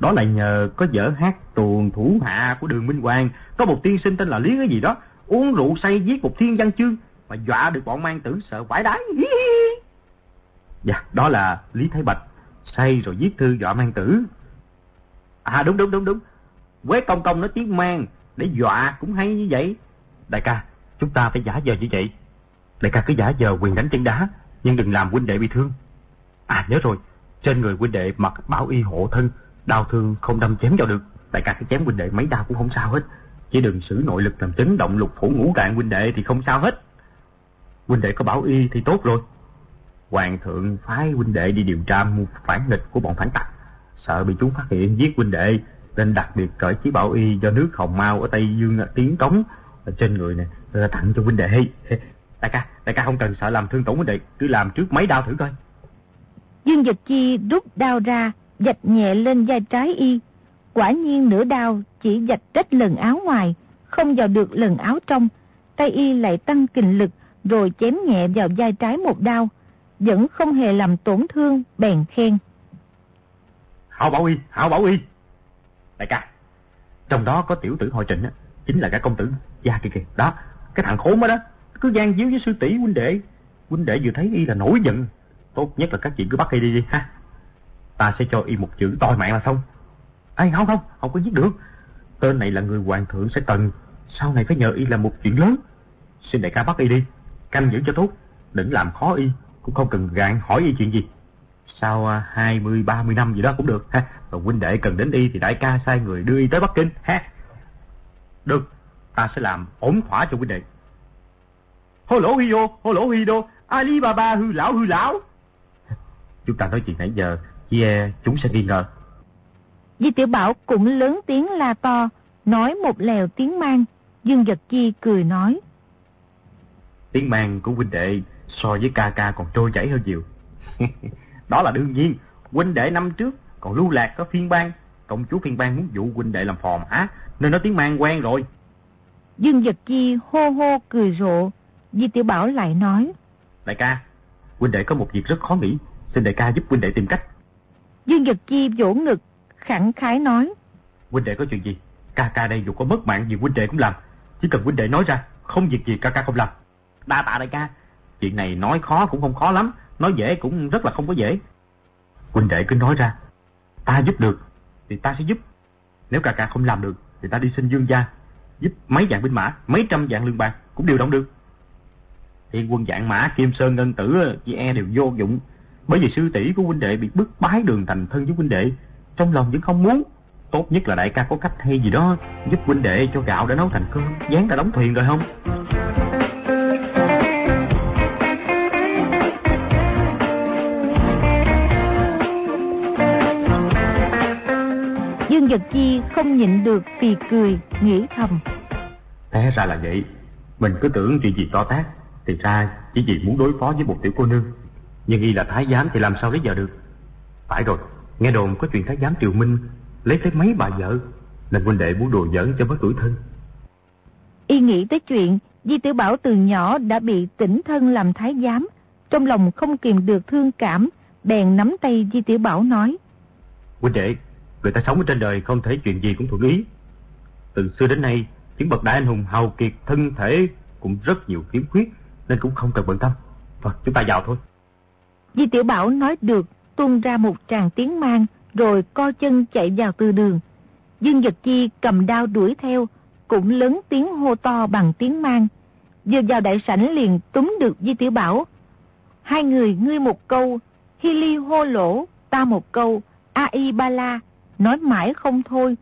đó là nhờ có dở hát tuồng thủ hạ của đường Minh Hoàng. Có một tiên sinh tên là Lý cái gì đó. Uống rượu say viết một thiên văn chương. Mà dọa được bọn mang tử sợ vãi đái. dạ, đó là Lý Thái Bạch. Say rồi viết thư dọa mang tử. À đúng đúng đúng đúng. Quế công công nói tiếng mang. Để dọa cũng hay như vậy. Đại ca, chúng ta phải giả giờ như vậy. Đại ca cứ giả giờ quyền đánh chân đá. Nhưng đừng làm huynh đệ bị thương. À nhớ rồi, trên người huynh đệ mặc bảo y hộ thân, đau thương không đâm chém vào được. Đại ca cứ chém huynh đệ mấy đau cũng không sao hết. Chỉ đừng sử nội lực làm chấn động lục phủ ngũ tạng huynh đệ thì không sao hết. Huynh đệ có bảo y thì tốt rồi. Hoàng thượng phái huynh đệ đi điều tra mưu phản nghịch của bọn phản tặc. Sợ bị chúng phát hiện giết huynh đệ, nên đặc biệt cởi chiếc bảo y do nước hồng mau ở Tây Dương à, tiến cống ở trên người này tặng cho huynh đệ. Đại ca, đại ca không cần sợ làm thương tổn huynh đệ, cứ làm trước mấy đau thử coi. Dương Dịch Chi rút đao ra, dạch nhẹ lên vai trái y. Quả nhiên nửa đao chỉ dạch rách lần áo ngoài, không vào được lần áo trong. Tay y lại tăng kình lực, rồi chém nhẹ vào vai trái một đao. Vẫn không hề làm tổn thương, bèn khen. Hảo bảo y, hảo bảo y. Đại ca, trong đó có tiểu tử hội trịnh á, chính là cả công tử gia kìa kìa. Đó, cái thằng khốn đó đó, cứ gian díu với sư tỷ huynh đệ. Huynh đệ vừa thấy y là nổi giận, Tốt nhất là các chị cứ bắt y đi đi ha. Ta sẽ cho y một chữ toi mạng là xong ai không không, không có giết được. Tên này là người hoàng thượng sẽ cần. Sau này phải nhờ y làm một chuyện lớn. Xin đại ca bắt y đi. Canh giữ cho tốt. Đừng làm khó y. Cũng không cần gạn hỏi y chuyện gì. Sau à, hai mươi ba mươi năm gì đó cũng được ha. Và huynh đệ cần đến y thì đại ca sai người đưa y tới Bắc Kinh ha. Được, ta sẽ làm ổn thỏa cho huynh đệ. Hô lỗ hi vô, hô lỗ hi đô, Ali baba hư lão hư lão. Chúng ta nói chuyện nãy giờ, chỉ chúng sẽ nghi ngờ. Di Tiểu Bảo cũng lớn tiếng la to, nói một lèo tiếng mang. Dương Giật Chi cười nói. Tiếng mang của huynh đệ so với ca ca còn trôi chảy hơn nhiều. Đó là đương nhiên, huynh đệ năm trước còn lưu lạc có phiên bang. Công chúa phiên bang muốn dụ huynh đệ làm phò mã, nên nói tiếng mang quen rồi. Dương Giật Chi hô hô cười rộ, Di Tiểu Bảo lại nói. Đại ca, huynh đệ có một việc rất khó nghĩ, Xin đại ca giúp huynh đệ tìm cách. Dương Giật Chi vỗ ngực, khẳng khái nói. Huynh đệ có chuyện gì? Ca ca đây dù có mất mạng gì huynh đệ cũng làm. Chỉ cần huynh đệ nói ra, không việc gì ca ca không làm. Đa tạ đại ca. Chuyện này nói khó cũng không khó lắm, nói dễ cũng rất là không có dễ. Huynh đệ cứ nói ra, ta giúp được thì ta sẽ giúp. Nếu ca ca không làm được thì ta đi xin dương gia, giúp mấy vạn binh mã, mấy trăm vạn lương bạc cũng điều động được. Thiên quân dạng mã, kim sơn ngân tử, chị e đều vô dụng, bởi vì sư tỷ của huynh đệ bị bức bái đường thành thân với huynh đệ, trong lòng vẫn không muốn. Tốt nhất là đại ca có cách hay gì đó giúp huynh đệ cho gạo đã nấu thành cơm, dán ra đóng thuyền rồi không? Dương Giật Chi không nhịn được thì cười, nghĩ thầm. Té ra là vậy, mình cứ tưởng chuyện gì to tát, thì ra chỉ vì muốn đối phó với một tiểu cô nương nhưng y là thái giám thì làm sao lấy vợ được Phải rồi Nghe đồn có chuyện thái giám Triều Minh Lấy tới mấy bà vợ Nên huynh đệ muốn đùa giỡn cho bớt tuổi thân Y nghĩ tới chuyện Di Tử Bảo từ nhỏ đã bị tỉnh thân làm thái giám Trong lòng không kìm được thương cảm Bèn nắm tay Di Tử Bảo nói Huynh đệ Người ta sống ở trên đời không thể chuyện gì cũng thuận ý Từ xưa đến nay, những bậc đại anh hùng hào kiệt thân thể cũng rất nhiều khiếm khuyết, nên cũng không cần bận tâm. Vâng, chúng ta vào thôi. Di Tiểu Bảo nói được, tung ra một tràng tiếng mang, rồi co chân chạy vào từ đường. Dương Dật Chi cầm đao đuổi theo, cũng lớn tiếng hô to bằng tiếng mang. Vừa vào đại sảnh liền túm được Di Tiểu Bảo. Hai người ngươi một câu, Hi Ly hô lỗ, ta một câu, A Y Ba La, nói mãi không thôi,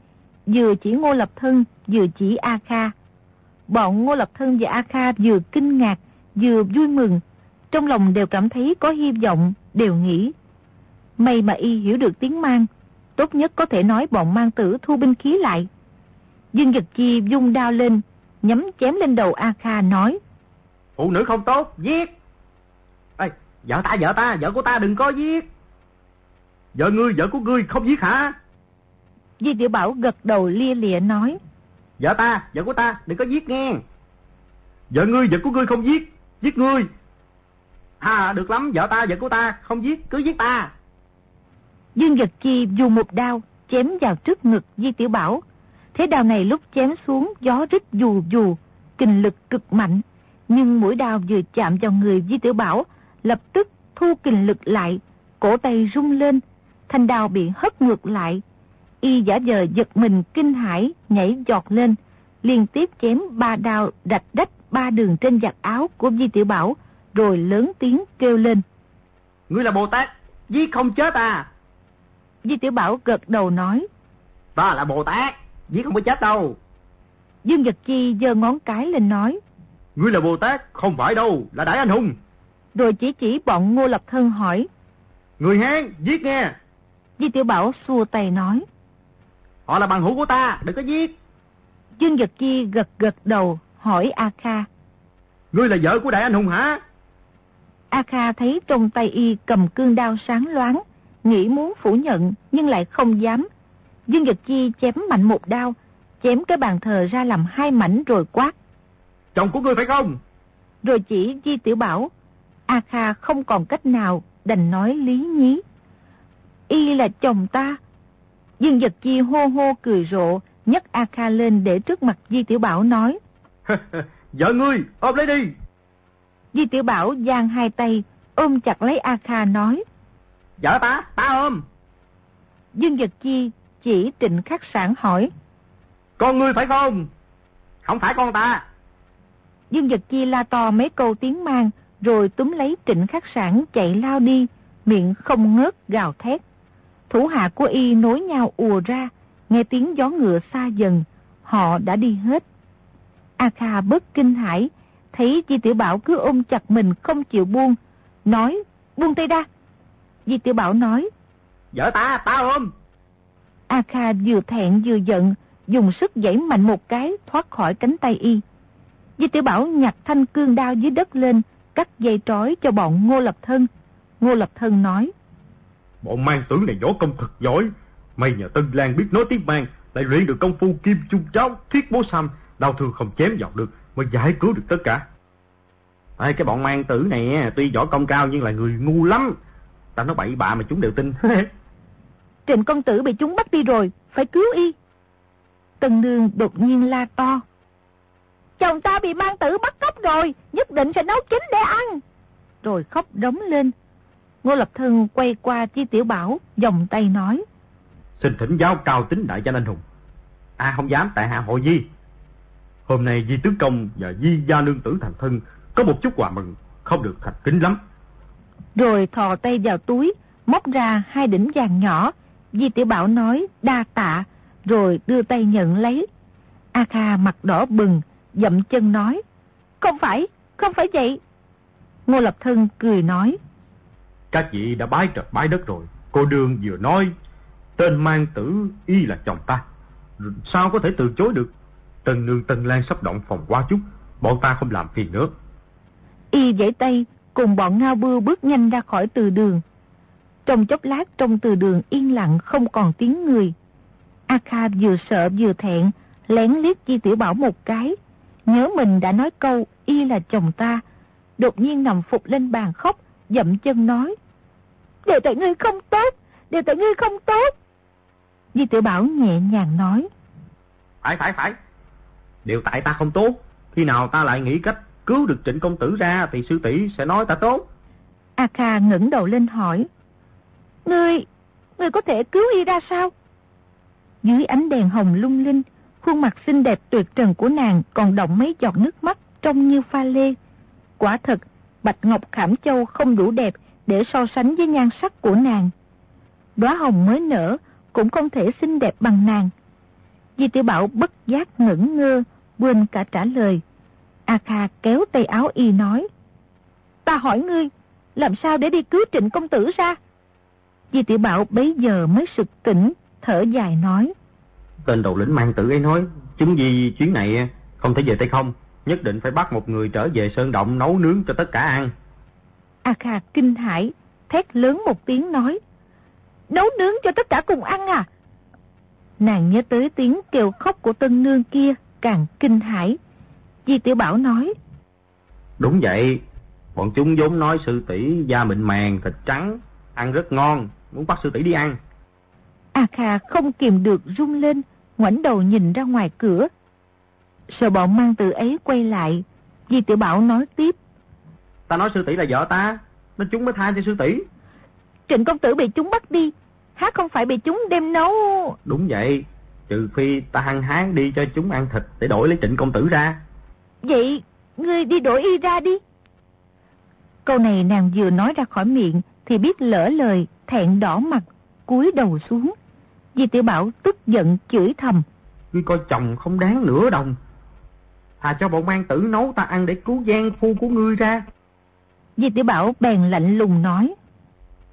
vừa chỉ Ngô Lập Thân, vừa chỉ A Kha. Bọn Ngô Lập Thân và A Kha vừa kinh ngạc, vừa vui mừng, trong lòng đều cảm thấy có hy vọng, đều nghĩ. May mà y hiểu được tiếng mang, tốt nhất có thể nói bọn mang tử thu binh khí lại. Dương Giật Chi dung đao lên, nhắm chém lên đầu A Kha nói. Phụ nữ không tốt, giết! Ê, vợ ta, vợ ta, vợ của ta đừng có giết! Vợ ngươi, vợ của ngươi không giết hả? Di Tiểu Bảo gật đầu lia lịa nói. Vợ ta, vợ của ta, đừng có giết nghe. Vợ ngươi, vợ của ngươi không giết, giết ngươi. À, được lắm, vợ ta, vợ của ta, không giết, cứ giết ta. Dương Giật Chi dù một đao, chém vào trước ngực Di Tiểu Bảo. Thế đao này lúc chém xuống, gió rít dù dù, kinh lực cực mạnh. Nhưng mũi đao vừa chạm vào người Di Tiểu Bảo, lập tức thu kinh lực lại, cổ tay rung lên, thanh đao bị hất ngược lại. Y giả vờ giật mình kinh hãi nhảy giọt lên, liên tiếp chém ba đao đạch đách ba đường trên giặt áo của Di Tiểu Bảo, rồi lớn tiếng kêu lên. Ngươi là Bồ Tát, di không chết à? Di Tiểu Bảo gật đầu nói. Ta là Bồ Tát, giết không có chết đâu. Dương Giật Chi giơ ngón cái lên nói. Ngươi là Bồ Tát, không phải đâu, là Đại Anh Hùng. Rồi chỉ chỉ bọn Ngô Lập Thân hỏi. Người Hán, giết nghe. Di Tiểu Bảo xua tay nói. Họ là bằng hữu của ta, đừng có giết. Dương Giật Chi gật gật đầu, hỏi A Kha. Ngươi là vợ của Đại Anh Hùng hả? A Kha thấy trong tay y cầm cương đao sáng loáng, nghĩ muốn phủ nhận nhưng lại không dám. Dương Giật Chi chém mạnh một đao, chém cái bàn thờ ra làm hai mảnh rồi quát. Chồng của ngươi phải không? Rồi chỉ Di Tiểu Bảo. A Kha không còn cách nào, đành nói lý nhí. Y là chồng ta. Dương Giật Chi hô hô cười rộ, nhấc A Kha lên để trước mặt Di Tiểu Bảo nói. Vợ ngươi, ôm lấy đi. Di Tiểu Bảo giang hai tay, ôm chặt lấy A Kha nói. Vợ ta, ta ôm. Dương Giật Chi chỉ trịnh khắc sản hỏi. Con ngươi phải không? Không phải con ta. Dương Giật Chi la to mấy câu tiếng mang, rồi túm lấy trịnh khắc sản chạy lao đi, miệng không ngớt gào thét. Thủ hạ của y nối nhau ùa ra, nghe tiếng gió ngựa xa dần, họ đã đi hết. A Kha bất kinh hãi, thấy Di Tiểu Bảo cứ ôm chặt mình không chịu buông, nói, buông tay ra. Di Tiểu Bảo nói, Vợ ta, ta ôm. A Kha vừa thẹn vừa giận, dùng sức giãy mạnh một cái thoát khỏi cánh tay y. Di Tiểu Bảo nhặt thanh cương đao dưới đất lên, cắt dây trói cho bọn Ngô Lập Thân. Ngô Lập Thân nói, Bọn mang tử này võ công thật giỏi. May nhờ Tân Lan biết nói tiếng mang, lại luyện được công phu kim chung cháo, thiết bố xăm, đau thương không chém vào được, mới giải cứu được tất cả. Ê, cái bọn mang tử này tuy võ công cao nhưng là người ngu lắm. Ta nói bậy bạ mà chúng đều tin. Trịnh công tử bị chúng bắt đi rồi, phải cứu y. Tân Nương đột nhiên la to. Chồng ta bị mang tử bắt cóc rồi, nhất định sẽ nấu chín để ăn. Rồi khóc đống lên. Ngô Lập Thân quay qua Chi Tiểu Bảo, vòng tay nói. Xin thỉnh giáo cao tính đại danh anh hùng. À không dám tại hạ hội di. Hôm nay Di Tứ Công và Di Gia Nương Tử thành thân có một chút quà mừng, không được thành kính lắm. Rồi thò tay vào túi, móc ra hai đỉnh vàng nhỏ. Di Tiểu Bảo nói đa tạ, rồi đưa tay nhận lấy. A Kha mặt đỏ bừng, dậm chân nói. Không phải, không phải vậy. Ngô Lập Thân cười nói. Các vị đã bái trời bái đất rồi. Cô đương vừa nói, tên mang tử y là chồng ta. Sao có thể từ chối được? Tân nương Tân Lan sắp động phòng qua chút, bọn ta không làm phiền nữa. Y giãy tay, cùng bọn ngao bưu bước nhanh ra khỏi từ đường. Trong chốc lát trong từ đường yên lặng không còn tiếng người. A Kha vừa sợ vừa thẹn, lén liếc Di Tiểu Bảo một cái. Nhớ mình đã nói câu y là chồng ta. Đột nhiên nằm phục lên bàn khóc, dậm chân nói. Đều tại ngươi không tốt, đều tại ngươi không tốt. Di Tiểu Bảo nhẹ nhàng nói. Phải phải phải. Điều tại ta không tốt. Khi nào ta lại nghĩ cách cứu được trịnh công tử ra thì sư tỷ sẽ nói ta tốt. A Kha ngẩng đầu lên hỏi. Ngươi, ngươi có thể cứu y ra sao? Dưới ánh đèn hồng lung linh, khuôn mặt xinh đẹp tuyệt trần của nàng còn động mấy giọt nước mắt trông như pha lê. Quả thật, Bạch Ngọc Khảm Châu không đủ đẹp để so sánh với nhan sắc của nàng. Đóa hồng mới nở cũng không thể xinh đẹp bằng nàng. Di tiểu Bảo bất giác ngẩn ngơ, quên cả trả lời. A Kha kéo tay áo y nói. Ta hỏi ngươi, làm sao để đi cứu trịnh công tử ra? Di tiểu Bảo bấy giờ mới sực tỉnh, thở dài nói. Tên đầu lĩnh mang tử ấy nói, chúng gì chuyến này không thể về tay không, nhất định phải bắt một người trở về sơn động nấu nướng cho tất cả ăn. A Kha kinh hãi, thét lớn một tiếng nói. Nấu nướng cho tất cả cùng ăn à? Nàng nhớ tới tiếng kêu khóc của tân nương kia, càng kinh hãi. Di Tiểu Bảo nói. Đúng vậy, bọn chúng vốn nói sư tỷ da mịn màng, thịt trắng, ăn rất ngon, muốn bắt sư tỷ đi ăn. A Kha không kìm được rung lên, ngoảnh đầu nhìn ra ngoài cửa. Sợ bọn mang từ ấy quay lại, Di Tiểu Bảo nói tiếp. Ta nói sư tỷ là vợ ta, nên chúng mới tha cho sư tỷ. Trịnh công tử bị chúng bắt đi, hát không phải bị chúng đem nấu... Đúng vậy, trừ phi ta hăng hán đi cho chúng ăn thịt để đổi lấy trịnh công tử ra. Vậy, ngươi đi đổi y ra đi. Câu này nàng vừa nói ra khỏi miệng thì biết lỡ lời, thẹn đỏ mặt, cúi đầu xuống. Di tiểu Bảo tức giận chửi thầm. Ngươi coi chồng không đáng nửa đồng. Thà cho bọn mang tử nấu ta ăn để cứu gian phu của ngươi ra. Di tiểu Bảo bèn lạnh lùng nói.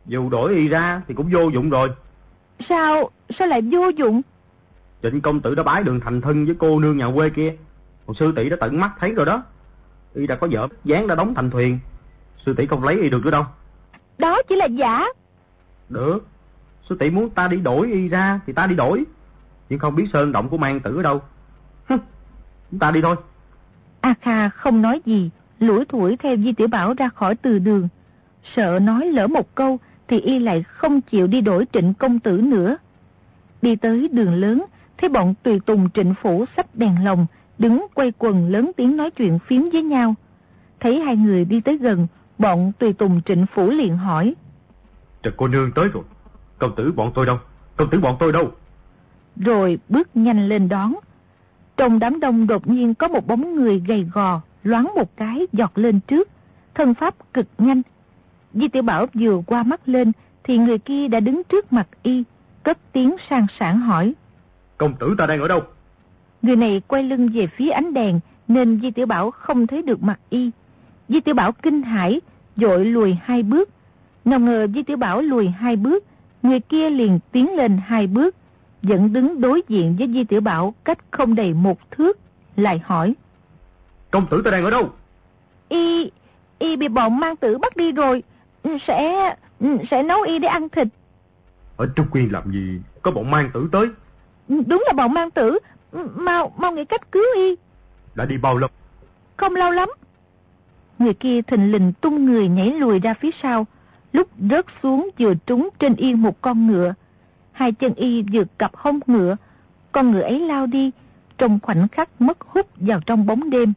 Dù đổi y ra thì cũng vô dụng rồi. Sao, sao lại vô dụng? Trịnh công tử đã bái đường thành thân với cô nương nhà quê kia. Còn sư tỷ đã tận mắt thấy rồi đó. Y đã có vợ, dáng đã đóng thành thuyền. Sư tỷ không lấy y được nữa đâu. Đó chỉ là giả. Được. Sư tỷ muốn ta đi đổi y ra thì ta đi đổi. Nhưng không biết sơn động của mang tử ở đâu. Hừ, chúng ta đi thôi. A Kha không nói gì, lủi thủi theo Di Tiểu Bảo ra khỏi từ đường. Sợ nói lỡ một câu thì y lại không chịu đi đổi trịnh công tử nữa. Đi tới đường lớn, thấy bọn tùy tùng trịnh phủ sắp đèn lồng, đứng quay quần lớn tiếng nói chuyện phiếm với nhau. Thấy hai người đi tới gần, bọn tùy tùng trịnh phủ liền hỏi. Trần cô nương tới rồi, công tử bọn tôi đâu, công tử bọn tôi đâu? Rồi bước nhanh lên đón. Trong đám đông đột nhiên có một bóng người gầy gò, loáng một cái giọt lên trước, thân pháp cực nhanh. Di tiểu Bảo vừa qua mắt lên thì người kia đã đứng trước mặt y, cất tiếng sang sảng hỏi. Công tử ta đang ở đâu? Người này quay lưng về phía ánh đèn nên Di Tiểu Bảo không thấy được mặt y. Di Tiểu Bảo kinh hãi, dội lùi hai bước. Nào ngờ Di Tiểu Bảo lùi hai bước, người kia liền tiến lên hai bước, vẫn đứng đối diện với Di Tiểu Bảo cách không đầy một thước, lại hỏi. Công tử ta đang ở đâu? Y, y bị bọn mang tử bắt đi rồi, sẽ, sẽ nấu y để ăn thịt. Ở Trúc Quyên làm gì, có bọn mang tử tới. Đúng là bọn mang tử, mau, mau nghĩ cách cứu y. Đã đi bao lâu? Không lâu lắm. Người kia thình lình tung người nhảy lùi ra phía sau, lúc rớt xuống vừa trúng trên yên một con ngựa. Hai chân y vừa cặp hông ngựa, con ngựa ấy lao đi, trong khoảnh khắc mất hút vào trong bóng đêm.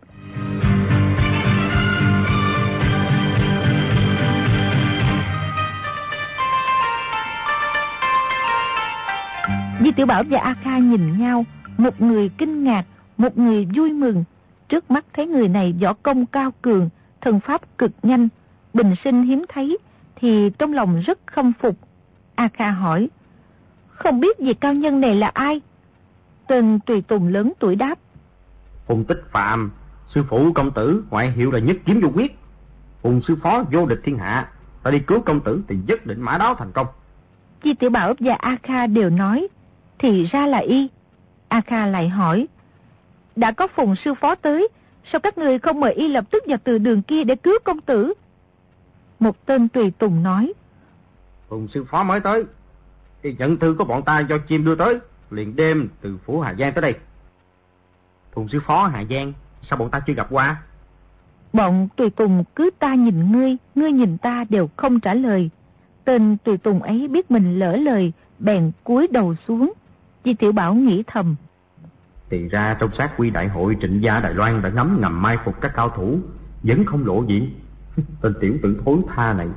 Di Tiểu Bảo và A Kha nhìn nhau, một người kinh ngạc, một người vui mừng. Trước mắt thấy người này võ công cao cường, thần pháp cực nhanh, bình sinh hiếm thấy, thì trong lòng rất khâm phục. A Kha hỏi, không biết vị cao nhân này là ai? Tên tùy tùng lớn tuổi đáp. Phùng Tích Phạm, sư phụ công tử, ngoại hiệu là nhất kiếm vô quyết. Phùng sư phó vô địch thiên hạ, ta đi cứu công tử thì nhất định mã đó thành công. Di Tiểu Bảo và A Kha đều nói, thì ra là y. A Kha lại hỏi, đã có phùng sư phó tới, sao các người không mời y lập tức vào từ đường kia để cứu công tử? Một tên tùy tùng nói, Phùng sư phó mới tới, thì nhận thư của bọn ta do chim đưa tới, liền đêm từ phủ Hà Giang tới đây. Phùng sư phó Hà Giang, sao bọn ta chưa gặp qua? Bọn tùy tùng cứ ta nhìn ngươi, ngươi nhìn ta đều không trả lời. Tên tùy tùng ấy biết mình lỡ lời, bèn cúi đầu xuống. Di Tiểu Bảo nghĩ thầm. Thì ra trong sát quy đại hội trịnh gia Đài Loan đã ngắm ngầm mai phục các cao thủ, vẫn không lộ diện. Tên tiểu tử thối tha này,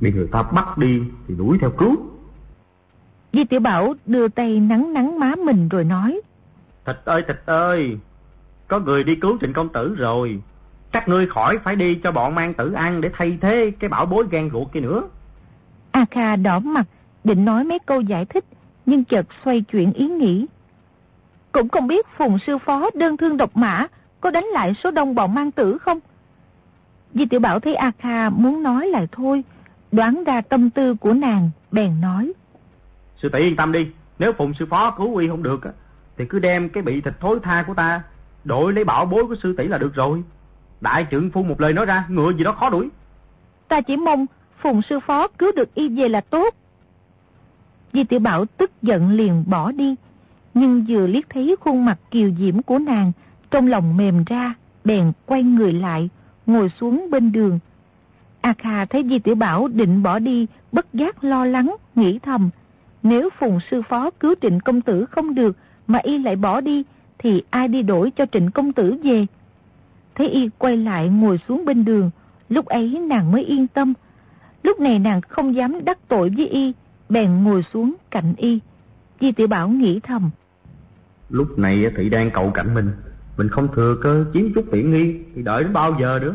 bị người ta bắt đi thì đuổi theo cứu. Di Tiểu Bảo đưa tay nắng nắng má mình rồi nói. Thịt ơi thịt ơi, có người đi cứu trịnh công tử rồi. Các ngươi khỏi phải đi cho bọn mang tử ăn để thay thế cái bảo bối gan ruột kia nữa. A Kha đỏ mặt, định nói mấy câu giải thích, nhưng chợt xoay chuyển ý nghĩ. Cũng không biết Phùng Sư Phó đơn thương độc mã có đánh lại số đông bọn mang tử không? Di Tiểu Bảo thấy A Kha muốn nói lại thôi, đoán ra tâm tư của nàng, bèn nói. Sư tỷ yên tâm đi, nếu Phùng Sư Phó cứu uy không được, thì cứ đem cái bị thịt thối tha của ta, đổi lấy bảo bối của sư tỷ là được rồi. Đại trưởng phu một lời nói ra, ngựa gì đó khó đuổi. Ta chỉ mong Phùng Sư Phó cứu được y về là tốt. Di Tiểu Bảo tức giận liền bỏ đi, nhưng vừa liếc thấy khuôn mặt kiều diễm của nàng, trong lòng mềm ra, bèn quay người lại, ngồi xuống bên đường. A Kha thấy Di Tiểu Bảo định bỏ đi, bất giác lo lắng, nghĩ thầm. Nếu Phùng Sư Phó cứu Trịnh Công Tử không được, mà y lại bỏ đi, thì ai đi đổi cho Trịnh Công Tử về? Thấy y quay lại ngồi xuống bên đường, lúc ấy nàng mới yên tâm. Lúc này nàng không dám đắc tội với y, bèn ngồi xuống cạnh y. Di Tiểu Bảo nghĩ thầm. Lúc này thị đang cầu cạnh mình, mình không thừa cơ chiếm chút tiện nghi, thì đợi đến bao giờ nữa.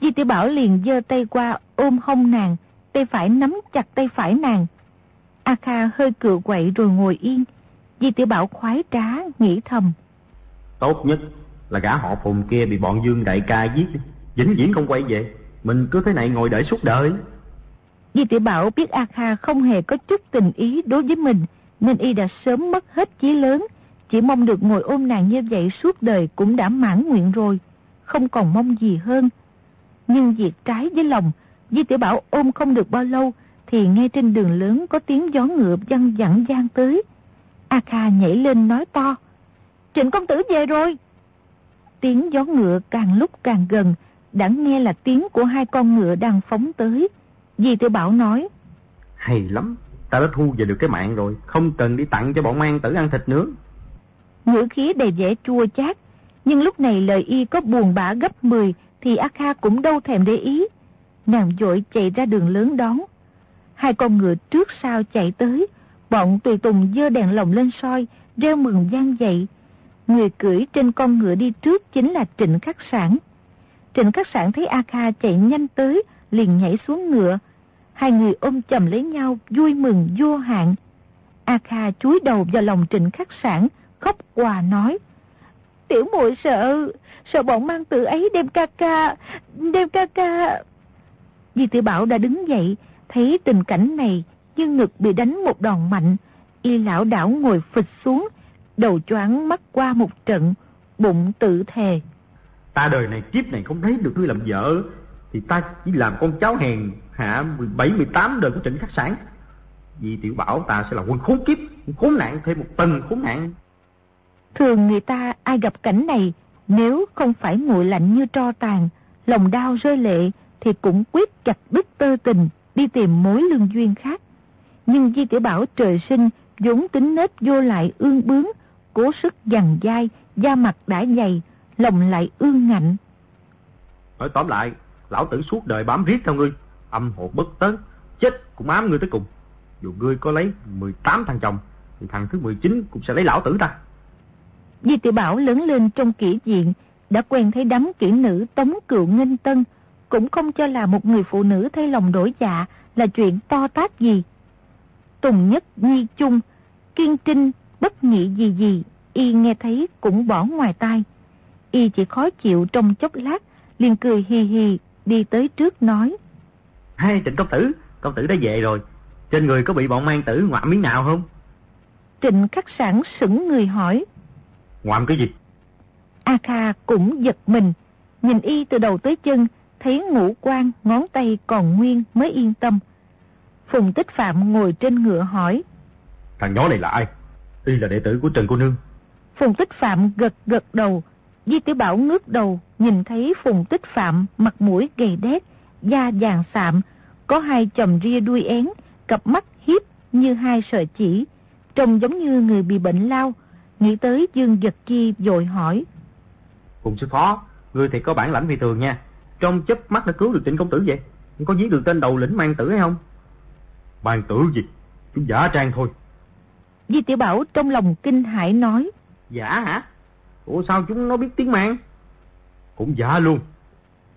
Di Tiểu Bảo liền giơ tay qua ôm hông nàng, tay phải nắm chặt tay phải nàng. A Kha hơi cựa quậy rồi ngồi yên. Di Tiểu Bảo khoái trá, nghĩ thầm. Tốt nhất là gã họ phùng kia bị bọn Dương Đại ca giết. Vĩnh viễn không quay về. Mình cứ thế này ngồi đợi suốt đời. Di Tiểu Bảo biết A Kha không hề có chút tình ý đối với mình, nên y đã sớm mất hết chí lớn. Chỉ mong được ngồi ôm nàng như vậy suốt đời cũng đã mãn nguyện rồi. Không còn mong gì hơn. Nhưng việc trái với lòng, Di Tiểu Bảo ôm không được bao lâu, thì nghe trên đường lớn có tiếng gió ngựa văng vẳng gian tới. A Kha nhảy lên nói to. Trịnh công tử về rồi. Tiếng gió ngựa càng lúc càng gần, đã nghe là tiếng của hai con ngựa đang phóng tới. Di Tiểu Bảo nói. Hay lắm, ta đã thu về được cái mạng rồi, không cần đi tặng cho bọn mang tử ăn thịt nữa. Ngữ khí đầy vẻ chua chát, nhưng lúc này lời y có buồn bã gấp 10 thì A Kha cũng đâu thèm để ý. Nàng vội chạy ra đường lớn đón. Hai con ngựa trước sau chạy tới, bọn tùy tùng dơ đèn lồng lên soi, reo mừng gian dậy. Người cưỡi trên con ngựa đi trước chính là Trịnh Khắc Sản. Trịnh Khắc Sản thấy A Kha chạy nhanh tới, liền nhảy xuống ngựa. Hai người ôm chầm lấy nhau, vui mừng vô hạn. A Kha chúi đầu vào lòng Trịnh Khắc Sản, khóc quà nói. Tiểu muội sợ, sợ bọn mang tử ấy đem ca ca, đem ca ca. Di tiểu Bảo đã đứng dậy, thấy tình cảnh này, nhưng ngực bị đánh một đòn mạnh. Y lão đảo ngồi phịch xuống, đầu choáng mắt qua một trận, bụng tự thề. Ta đời này kiếp này không thấy được ngươi làm vợ, thì ta chỉ làm con cháu hèn hạ 17-18 đời của trịnh khắc sản. Vì tiểu bảo ta sẽ là quân khốn kiếp, khốn nạn thêm một tầng khốn nạn. Thường người ta ai gặp cảnh này, nếu không phải nguội lạnh như tro tàn, lòng đau rơi lệ, thì cũng quyết chặt đứt tơ tình, đi tìm mối lương duyên khác. Nhưng Di Tiểu Bảo trời sinh, vốn tính nết vô lại ương bướng, cố sức dằn dai, da mặt đã dày, lòng lại ương ngạnh. Nói tóm lại, lão tử suốt đời bám riết theo ngươi, âm hộ bất tấn, chết cũng ám ngươi tới cùng. Dù ngươi có lấy 18 thằng chồng, thì thằng thứ 19 cũng sẽ lấy lão tử ta. Di Tiểu Bảo lớn lên trong kỹ diện, đã quen thấy đám kỹ nữ tống cựu nghênh tân, cũng không cho là một người phụ nữ thay lòng đổi dạ là chuyện to tát gì. Tùng nhất nhi chung, kiên trinh, bất nhị gì gì, y nghe thấy cũng bỏ ngoài tai. Y chỉ khó chịu trong chốc lát, liền cười hì hì, đi tới trước nói. Hai trịnh công tử, công tử đã về rồi. Trên người có bị bọn mang tử ngoạm miếng nào không? Trịnh khắc sản sững người hỏi. Ngoạm cái gì? A Kha cũng giật mình, nhìn y từ đầu tới chân, thấy ngũ quan, ngón tay còn nguyên mới yên tâm. Phùng Tích Phạm ngồi trên ngựa hỏi. Thằng nhỏ này là ai? Y là đệ tử của Trần Cô Nương. Phùng Tích Phạm gật gật đầu. Di Tiểu Bảo ngước đầu, nhìn thấy Phùng Tích Phạm mặt mũi gầy đét, da vàng sạm, có hai chòm ria đuôi én, cặp mắt hiếp như hai sợi chỉ, trông giống như người bị bệnh lao, nghĩ tới Dương Giật Chi vội hỏi. Cùng sư phó, ngươi thì có bản lãnh vì tường nha. Trong chớp mắt đã cứu được trịnh công tử vậy. Có giết được tên đầu lĩnh mang tử hay không? Mang tử gì? Chúng giả trang thôi. Di Tiểu Bảo trong lòng kinh hãi nói. Giả hả? Ủa sao chúng nó biết tiếng mang? Cũng giả luôn.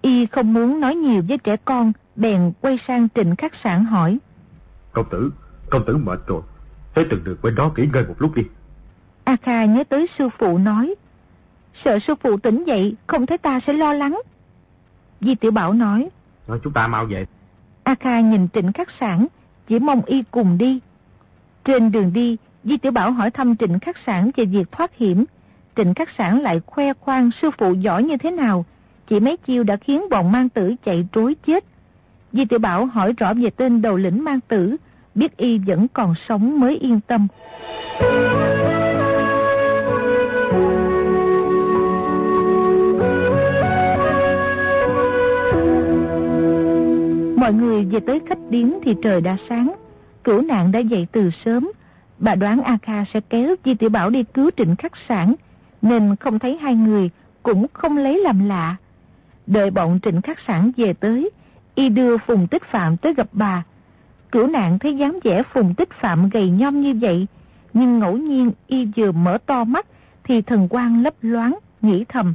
Y không muốn nói nhiều với trẻ con, bèn quay sang trịnh khắc sản hỏi. Công tử, công tử mệt rồi. Tới từng đường bên đó nghỉ ngơi một lúc đi. A Kha nhớ tới sư phụ nói. Sợ sư phụ tỉnh dậy, không thấy ta sẽ lo lắng. Di Tiểu Bảo nói. Nói chúng ta mau về. A Kha nhìn trịnh khắc sản, chỉ mong y cùng đi. Trên đường đi, Di Tiểu Bảo hỏi thăm trịnh khắc sản về việc thoát hiểm. Trịnh khắc sản lại khoe khoang sư phụ giỏi như thế nào. Chỉ mấy chiêu đã khiến bọn mang tử chạy trối chết. Di Tiểu Bảo hỏi rõ về tên đầu lĩnh mang tử, biết y vẫn còn sống mới yên tâm. Mọi người về tới khách điếm thì trời đã sáng. Cửu nạn đã dậy từ sớm. Bà đoán A Kha sẽ kéo Di Tiểu Bảo đi cứu trịnh khắc sản, nên không thấy hai người, cũng không lấy làm lạ. Đợi bọn trịnh khắc sản về tới, y đưa Phùng Tích Phạm tới gặp bà. Cửu nạn thấy dáng vẻ Phùng Tích Phạm gầy nhom như vậy, nhưng ngẫu nhiên y vừa mở to mắt thì thần quang lấp loáng, nghĩ thầm.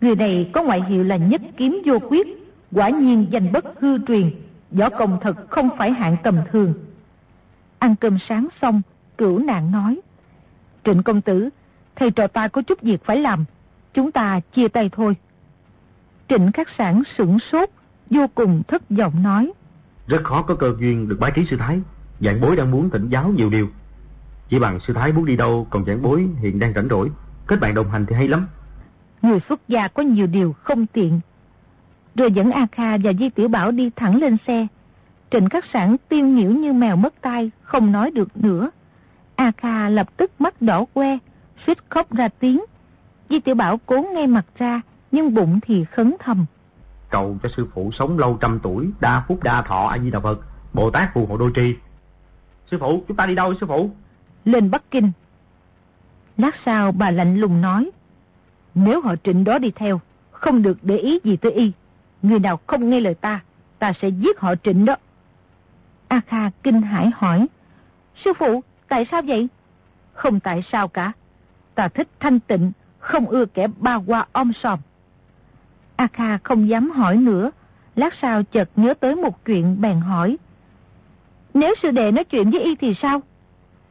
Người này có ngoại hiệu là nhất kiếm vô quyết, quả nhiên danh bất hư truyền, võ công thật không phải hạng tầm thường. Ăn cơm sáng xong, cửu nạn nói. Trịnh công tử, thầy trò ta có chút việc phải làm, chúng ta chia tay thôi. Trịnh khắc sản sửng sốt, vô cùng thất vọng nói. Rất khó có cơ duyên được bái trí sư thái. Dạng bối đang muốn thỉnh giáo nhiều điều. Chỉ bằng sư thái muốn đi đâu, còn dạng bối hiện đang rảnh rỗi. Kết bạn đồng hành thì hay lắm. Người xuất gia có nhiều điều không tiện. Rồi dẫn A Kha và Di Tiểu Bảo đi thẳng lên xe. Trịnh khắc sản tiêu nhiễu như mèo mất tay, không nói được nữa. A Kha lập tức mắt đỏ que, suýt khóc ra tiếng. Di Tiểu Bảo cố ngay mặt ra, nhưng bụng thì khấn thầm. Cầu cho sư phụ sống lâu trăm tuổi, đa phúc đa thọ A Di Đà Phật, Bồ Tát phù hộ đôi tri. Sư phụ, chúng ta đi đâu sư phụ? Lên Bắc Kinh. Lát sau bà lạnh lùng nói, nếu họ trịnh đó đi theo, không được để ý gì tới y. Người nào không nghe lời ta, ta sẽ giết họ trịnh đó. A Kha kinh hãi hỏi, Sư phụ, tại sao vậy? Không tại sao cả. Ta thích thanh tịnh, không ưa kẻ ba qua om sòm. A Kha không dám hỏi nữa, lát sau chợt nhớ tới một chuyện bèn hỏi. Nếu sư đệ nói chuyện với y thì sao?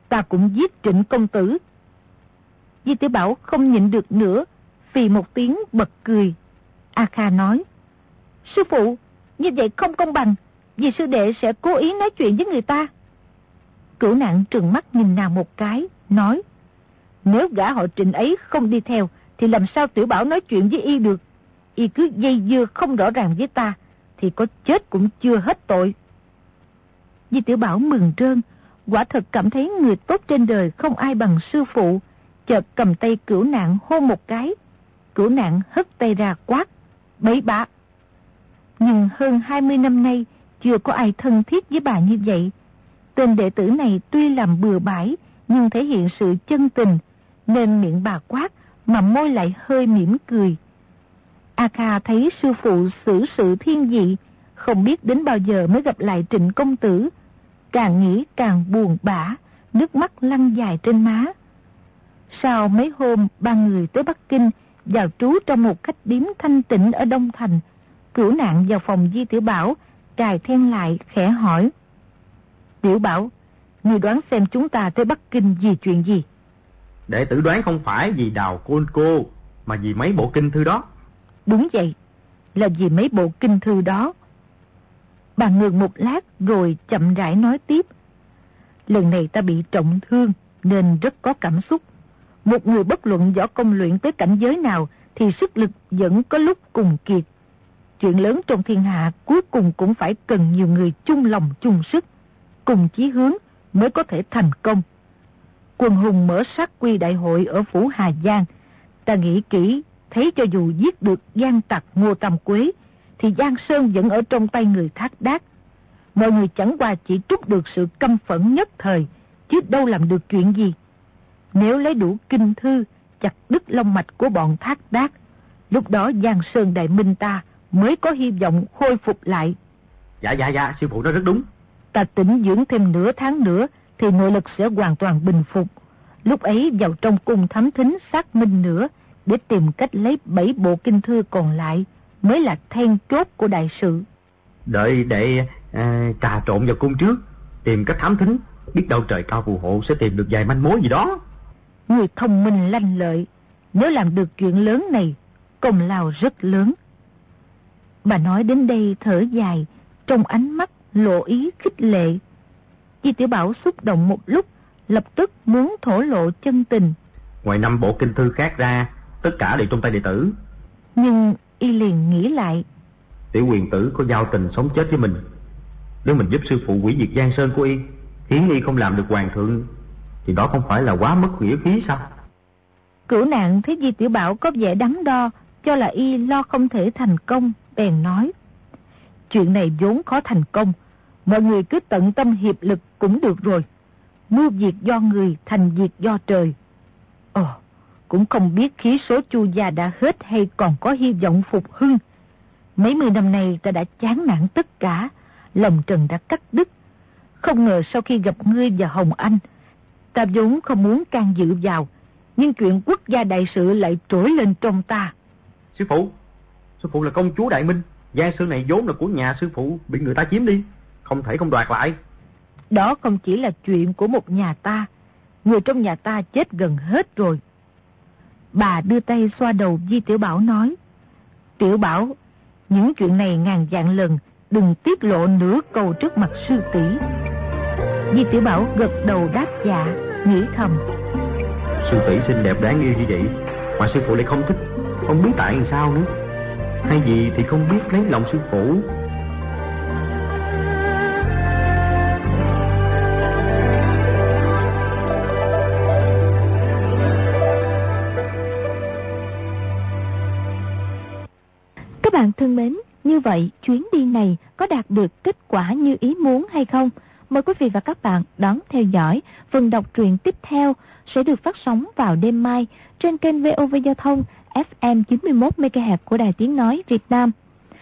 Ta cũng giết trịnh công tử. Di tiểu Bảo không nhịn được nữa, vì một tiếng bật cười. A Kha nói, Sư phụ, như vậy không công bằng, vì sư đệ sẽ cố ý nói chuyện với người ta. Cửu nạn trừng mắt nhìn nàng một cái, nói, nếu gã họ trịnh ấy không đi theo, thì làm sao tiểu bảo nói chuyện với y được? Y cứ dây dưa không rõ ràng với ta, thì có chết cũng chưa hết tội. Di tiểu bảo mừng trơn, quả thật cảm thấy người tốt trên đời không ai bằng sư phụ, chợt cầm tay cửu nạn hôn một cái. Cửu nạn hất tay ra quát, bấy bạ. Nhưng hơn 20 năm nay, chưa có ai thân thiết với bà như vậy. Tên đệ tử này tuy làm bừa bãi, nhưng thể hiện sự chân tình, nên miệng bà quát mà môi lại hơi mỉm cười. A Kha thấy sư phụ xử sự thiên dị, không biết đến bao giờ mới gặp lại trịnh công tử. Càng nghĩ càng buồn bã, nước mắt lăn dài trên má. Sau mấy hôm ba người tới Bắc Kinh, vào trú trong một khách điếm thanh tịnh ở Đông Thành, cửu nạn vào phòng Di Tiểu Bảo, cài then lại khẽ hỏi. Tiểu Bảo, người đoán xem chúng ta tới Bắc Kinh vì chuyện gì? Đệ tử đoán không phải vì đào côn cô, mà vì mấy bộ kinh thư đó. Đúng vậy, là vì mấy bộ kinh thư đó. Bà ngừng một lát rồi chậm rãi nói tiếp. Lần này ta bị trọng thương nên rất có cảm xúc. Một người bất luận võ công luyện tới cảnh giới nào thì sức lực vẫn có lúc cùng kiệt. Chuyện lớn trong thiên hạ cuối cùng cũng phải cần nhiều người chung lòng chung sức, cùng chí hướng mới có thể thành công. Quân hùng mở sát quy đại hội ở Phủ Hà Giang. Ta nghĩ kỹ, thấy cho dù giết được gian tặc Ngô Tam Quế, thì Giang Sơn vẫn ở trong tay người thác đác. Mọi người chẳng qua chỉ trút được sự căm phẫn nhất thời, chứ đâu làm được chuyện gì. Nếu lấy đủ kinh thư, chặt đứt long mạch của bọn thác đác, lúc đó Giang Sơn Đại Minh ta mới có hy vọng khôi phục lại. Dạ dạ dạ, sư phụ nói rất đúng. Ta tĩnh dưỡng thêm nửa tháng nữa thì nội lực sẽ hoàn toàn bình phục. Lúc ấy vào trong cung thám thính xác minh nữa để tìm cách lấy bảy bộ kinh thư còn lại mới là then chốt của đại sự. Đợi để à, trà trộn vào cung trước, tìm cách thám thính, biết đâu trời cao phù hộ sẽ tìm được vài manh mối gì đó. Người thông minh lanh lợi, nếu làm được chuyện lớn này, công lao rất lớn. Bà nói đến đây thở dài, trong ánh mắt lộ ý khích lệ. Di Tiểu Bảo xúc động một lúc, lập tức muốn thổ lộ chân tình. Ngoài năm bộ kinh thư khác ra, tất cả đều trong tay đệ tử. Nhưng y liền nghĩ lại. Tiểu quyền tử có giao tình sống chết với mình. Nếu mình giúp sư phụ quỷ diệt Giang Sơn của y, khiến y không làm được hoàng thượng, thì đó không phải là quá mất nghĩa khí sao? Cửu nạn thấy Di Tiểu Bảo có vẻ đắn đo, cho là y lo không thể thành công, bèn nói. Chuyện này vốn khó thành công, mọi người cứ tận tâm hiệp lực cũng được rồi. Mưu việc do người thành việc do trời. Ồ, cũng không biết khí số chu gia đã hết hay còn có hy vọng phục hưng. Mấy mươi năm nay ta đã chán nản tất cả, lòng trần đã cắt đứt. Không ngờ sau khi gặp ngươi và Hồng Anh, ta vốn không muốn can dự vào, nhưng chuyện quốc gia đại sự lại trỗi lên trong ta. Sư phụ, sư phụ là công chúa Đại Minh, gia sư này vốn là của nhà sư phụ, bị người ta chiếm đi, không thể không đoạt lại. Đó không chỉ là chuyện của một nhà ta, người trong nhà ta chết gần hết rồi. Bà đưa tay xoa đầu Di Tiểu Bảo nói, Tiểu Bảo, những chuyện này ngàn dạng lần, đừng tiết lộ nửa câu trước mặt sư tỷ. Di Tiểu Bảo gật đầu đáp dạ, nghĩ thầm. Sư tỷ xinh đẹp đáng yêu như vậy, mà sư phụ lại không thích, không biết tại sao nữa. Hay gì thì không biết lấy lòng sư phụ. Bạn thân mến, như vậy chuyến đi này có đạt được kết quả như ý muốn hay không? Mời quý vị và các bạn đón theo dõi phần đọc truyện tiếp theo sẽ được phát sóng vào đêm mai trên kênh VOV Giao thông FM 91 MHz của Đài Tiếng Nói Việt Nam.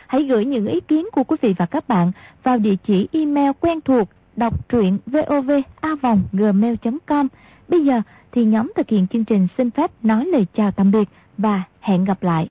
Hãy gửi những ý kiến của quý vị và các bạn vào địa chỉ email quen thuộc đọc truyện vovavonggmail.com. Bây giờ thì nhóm thực hiện chương trình xin phép nói lời chào tạm biệt và hẹn gặp lại.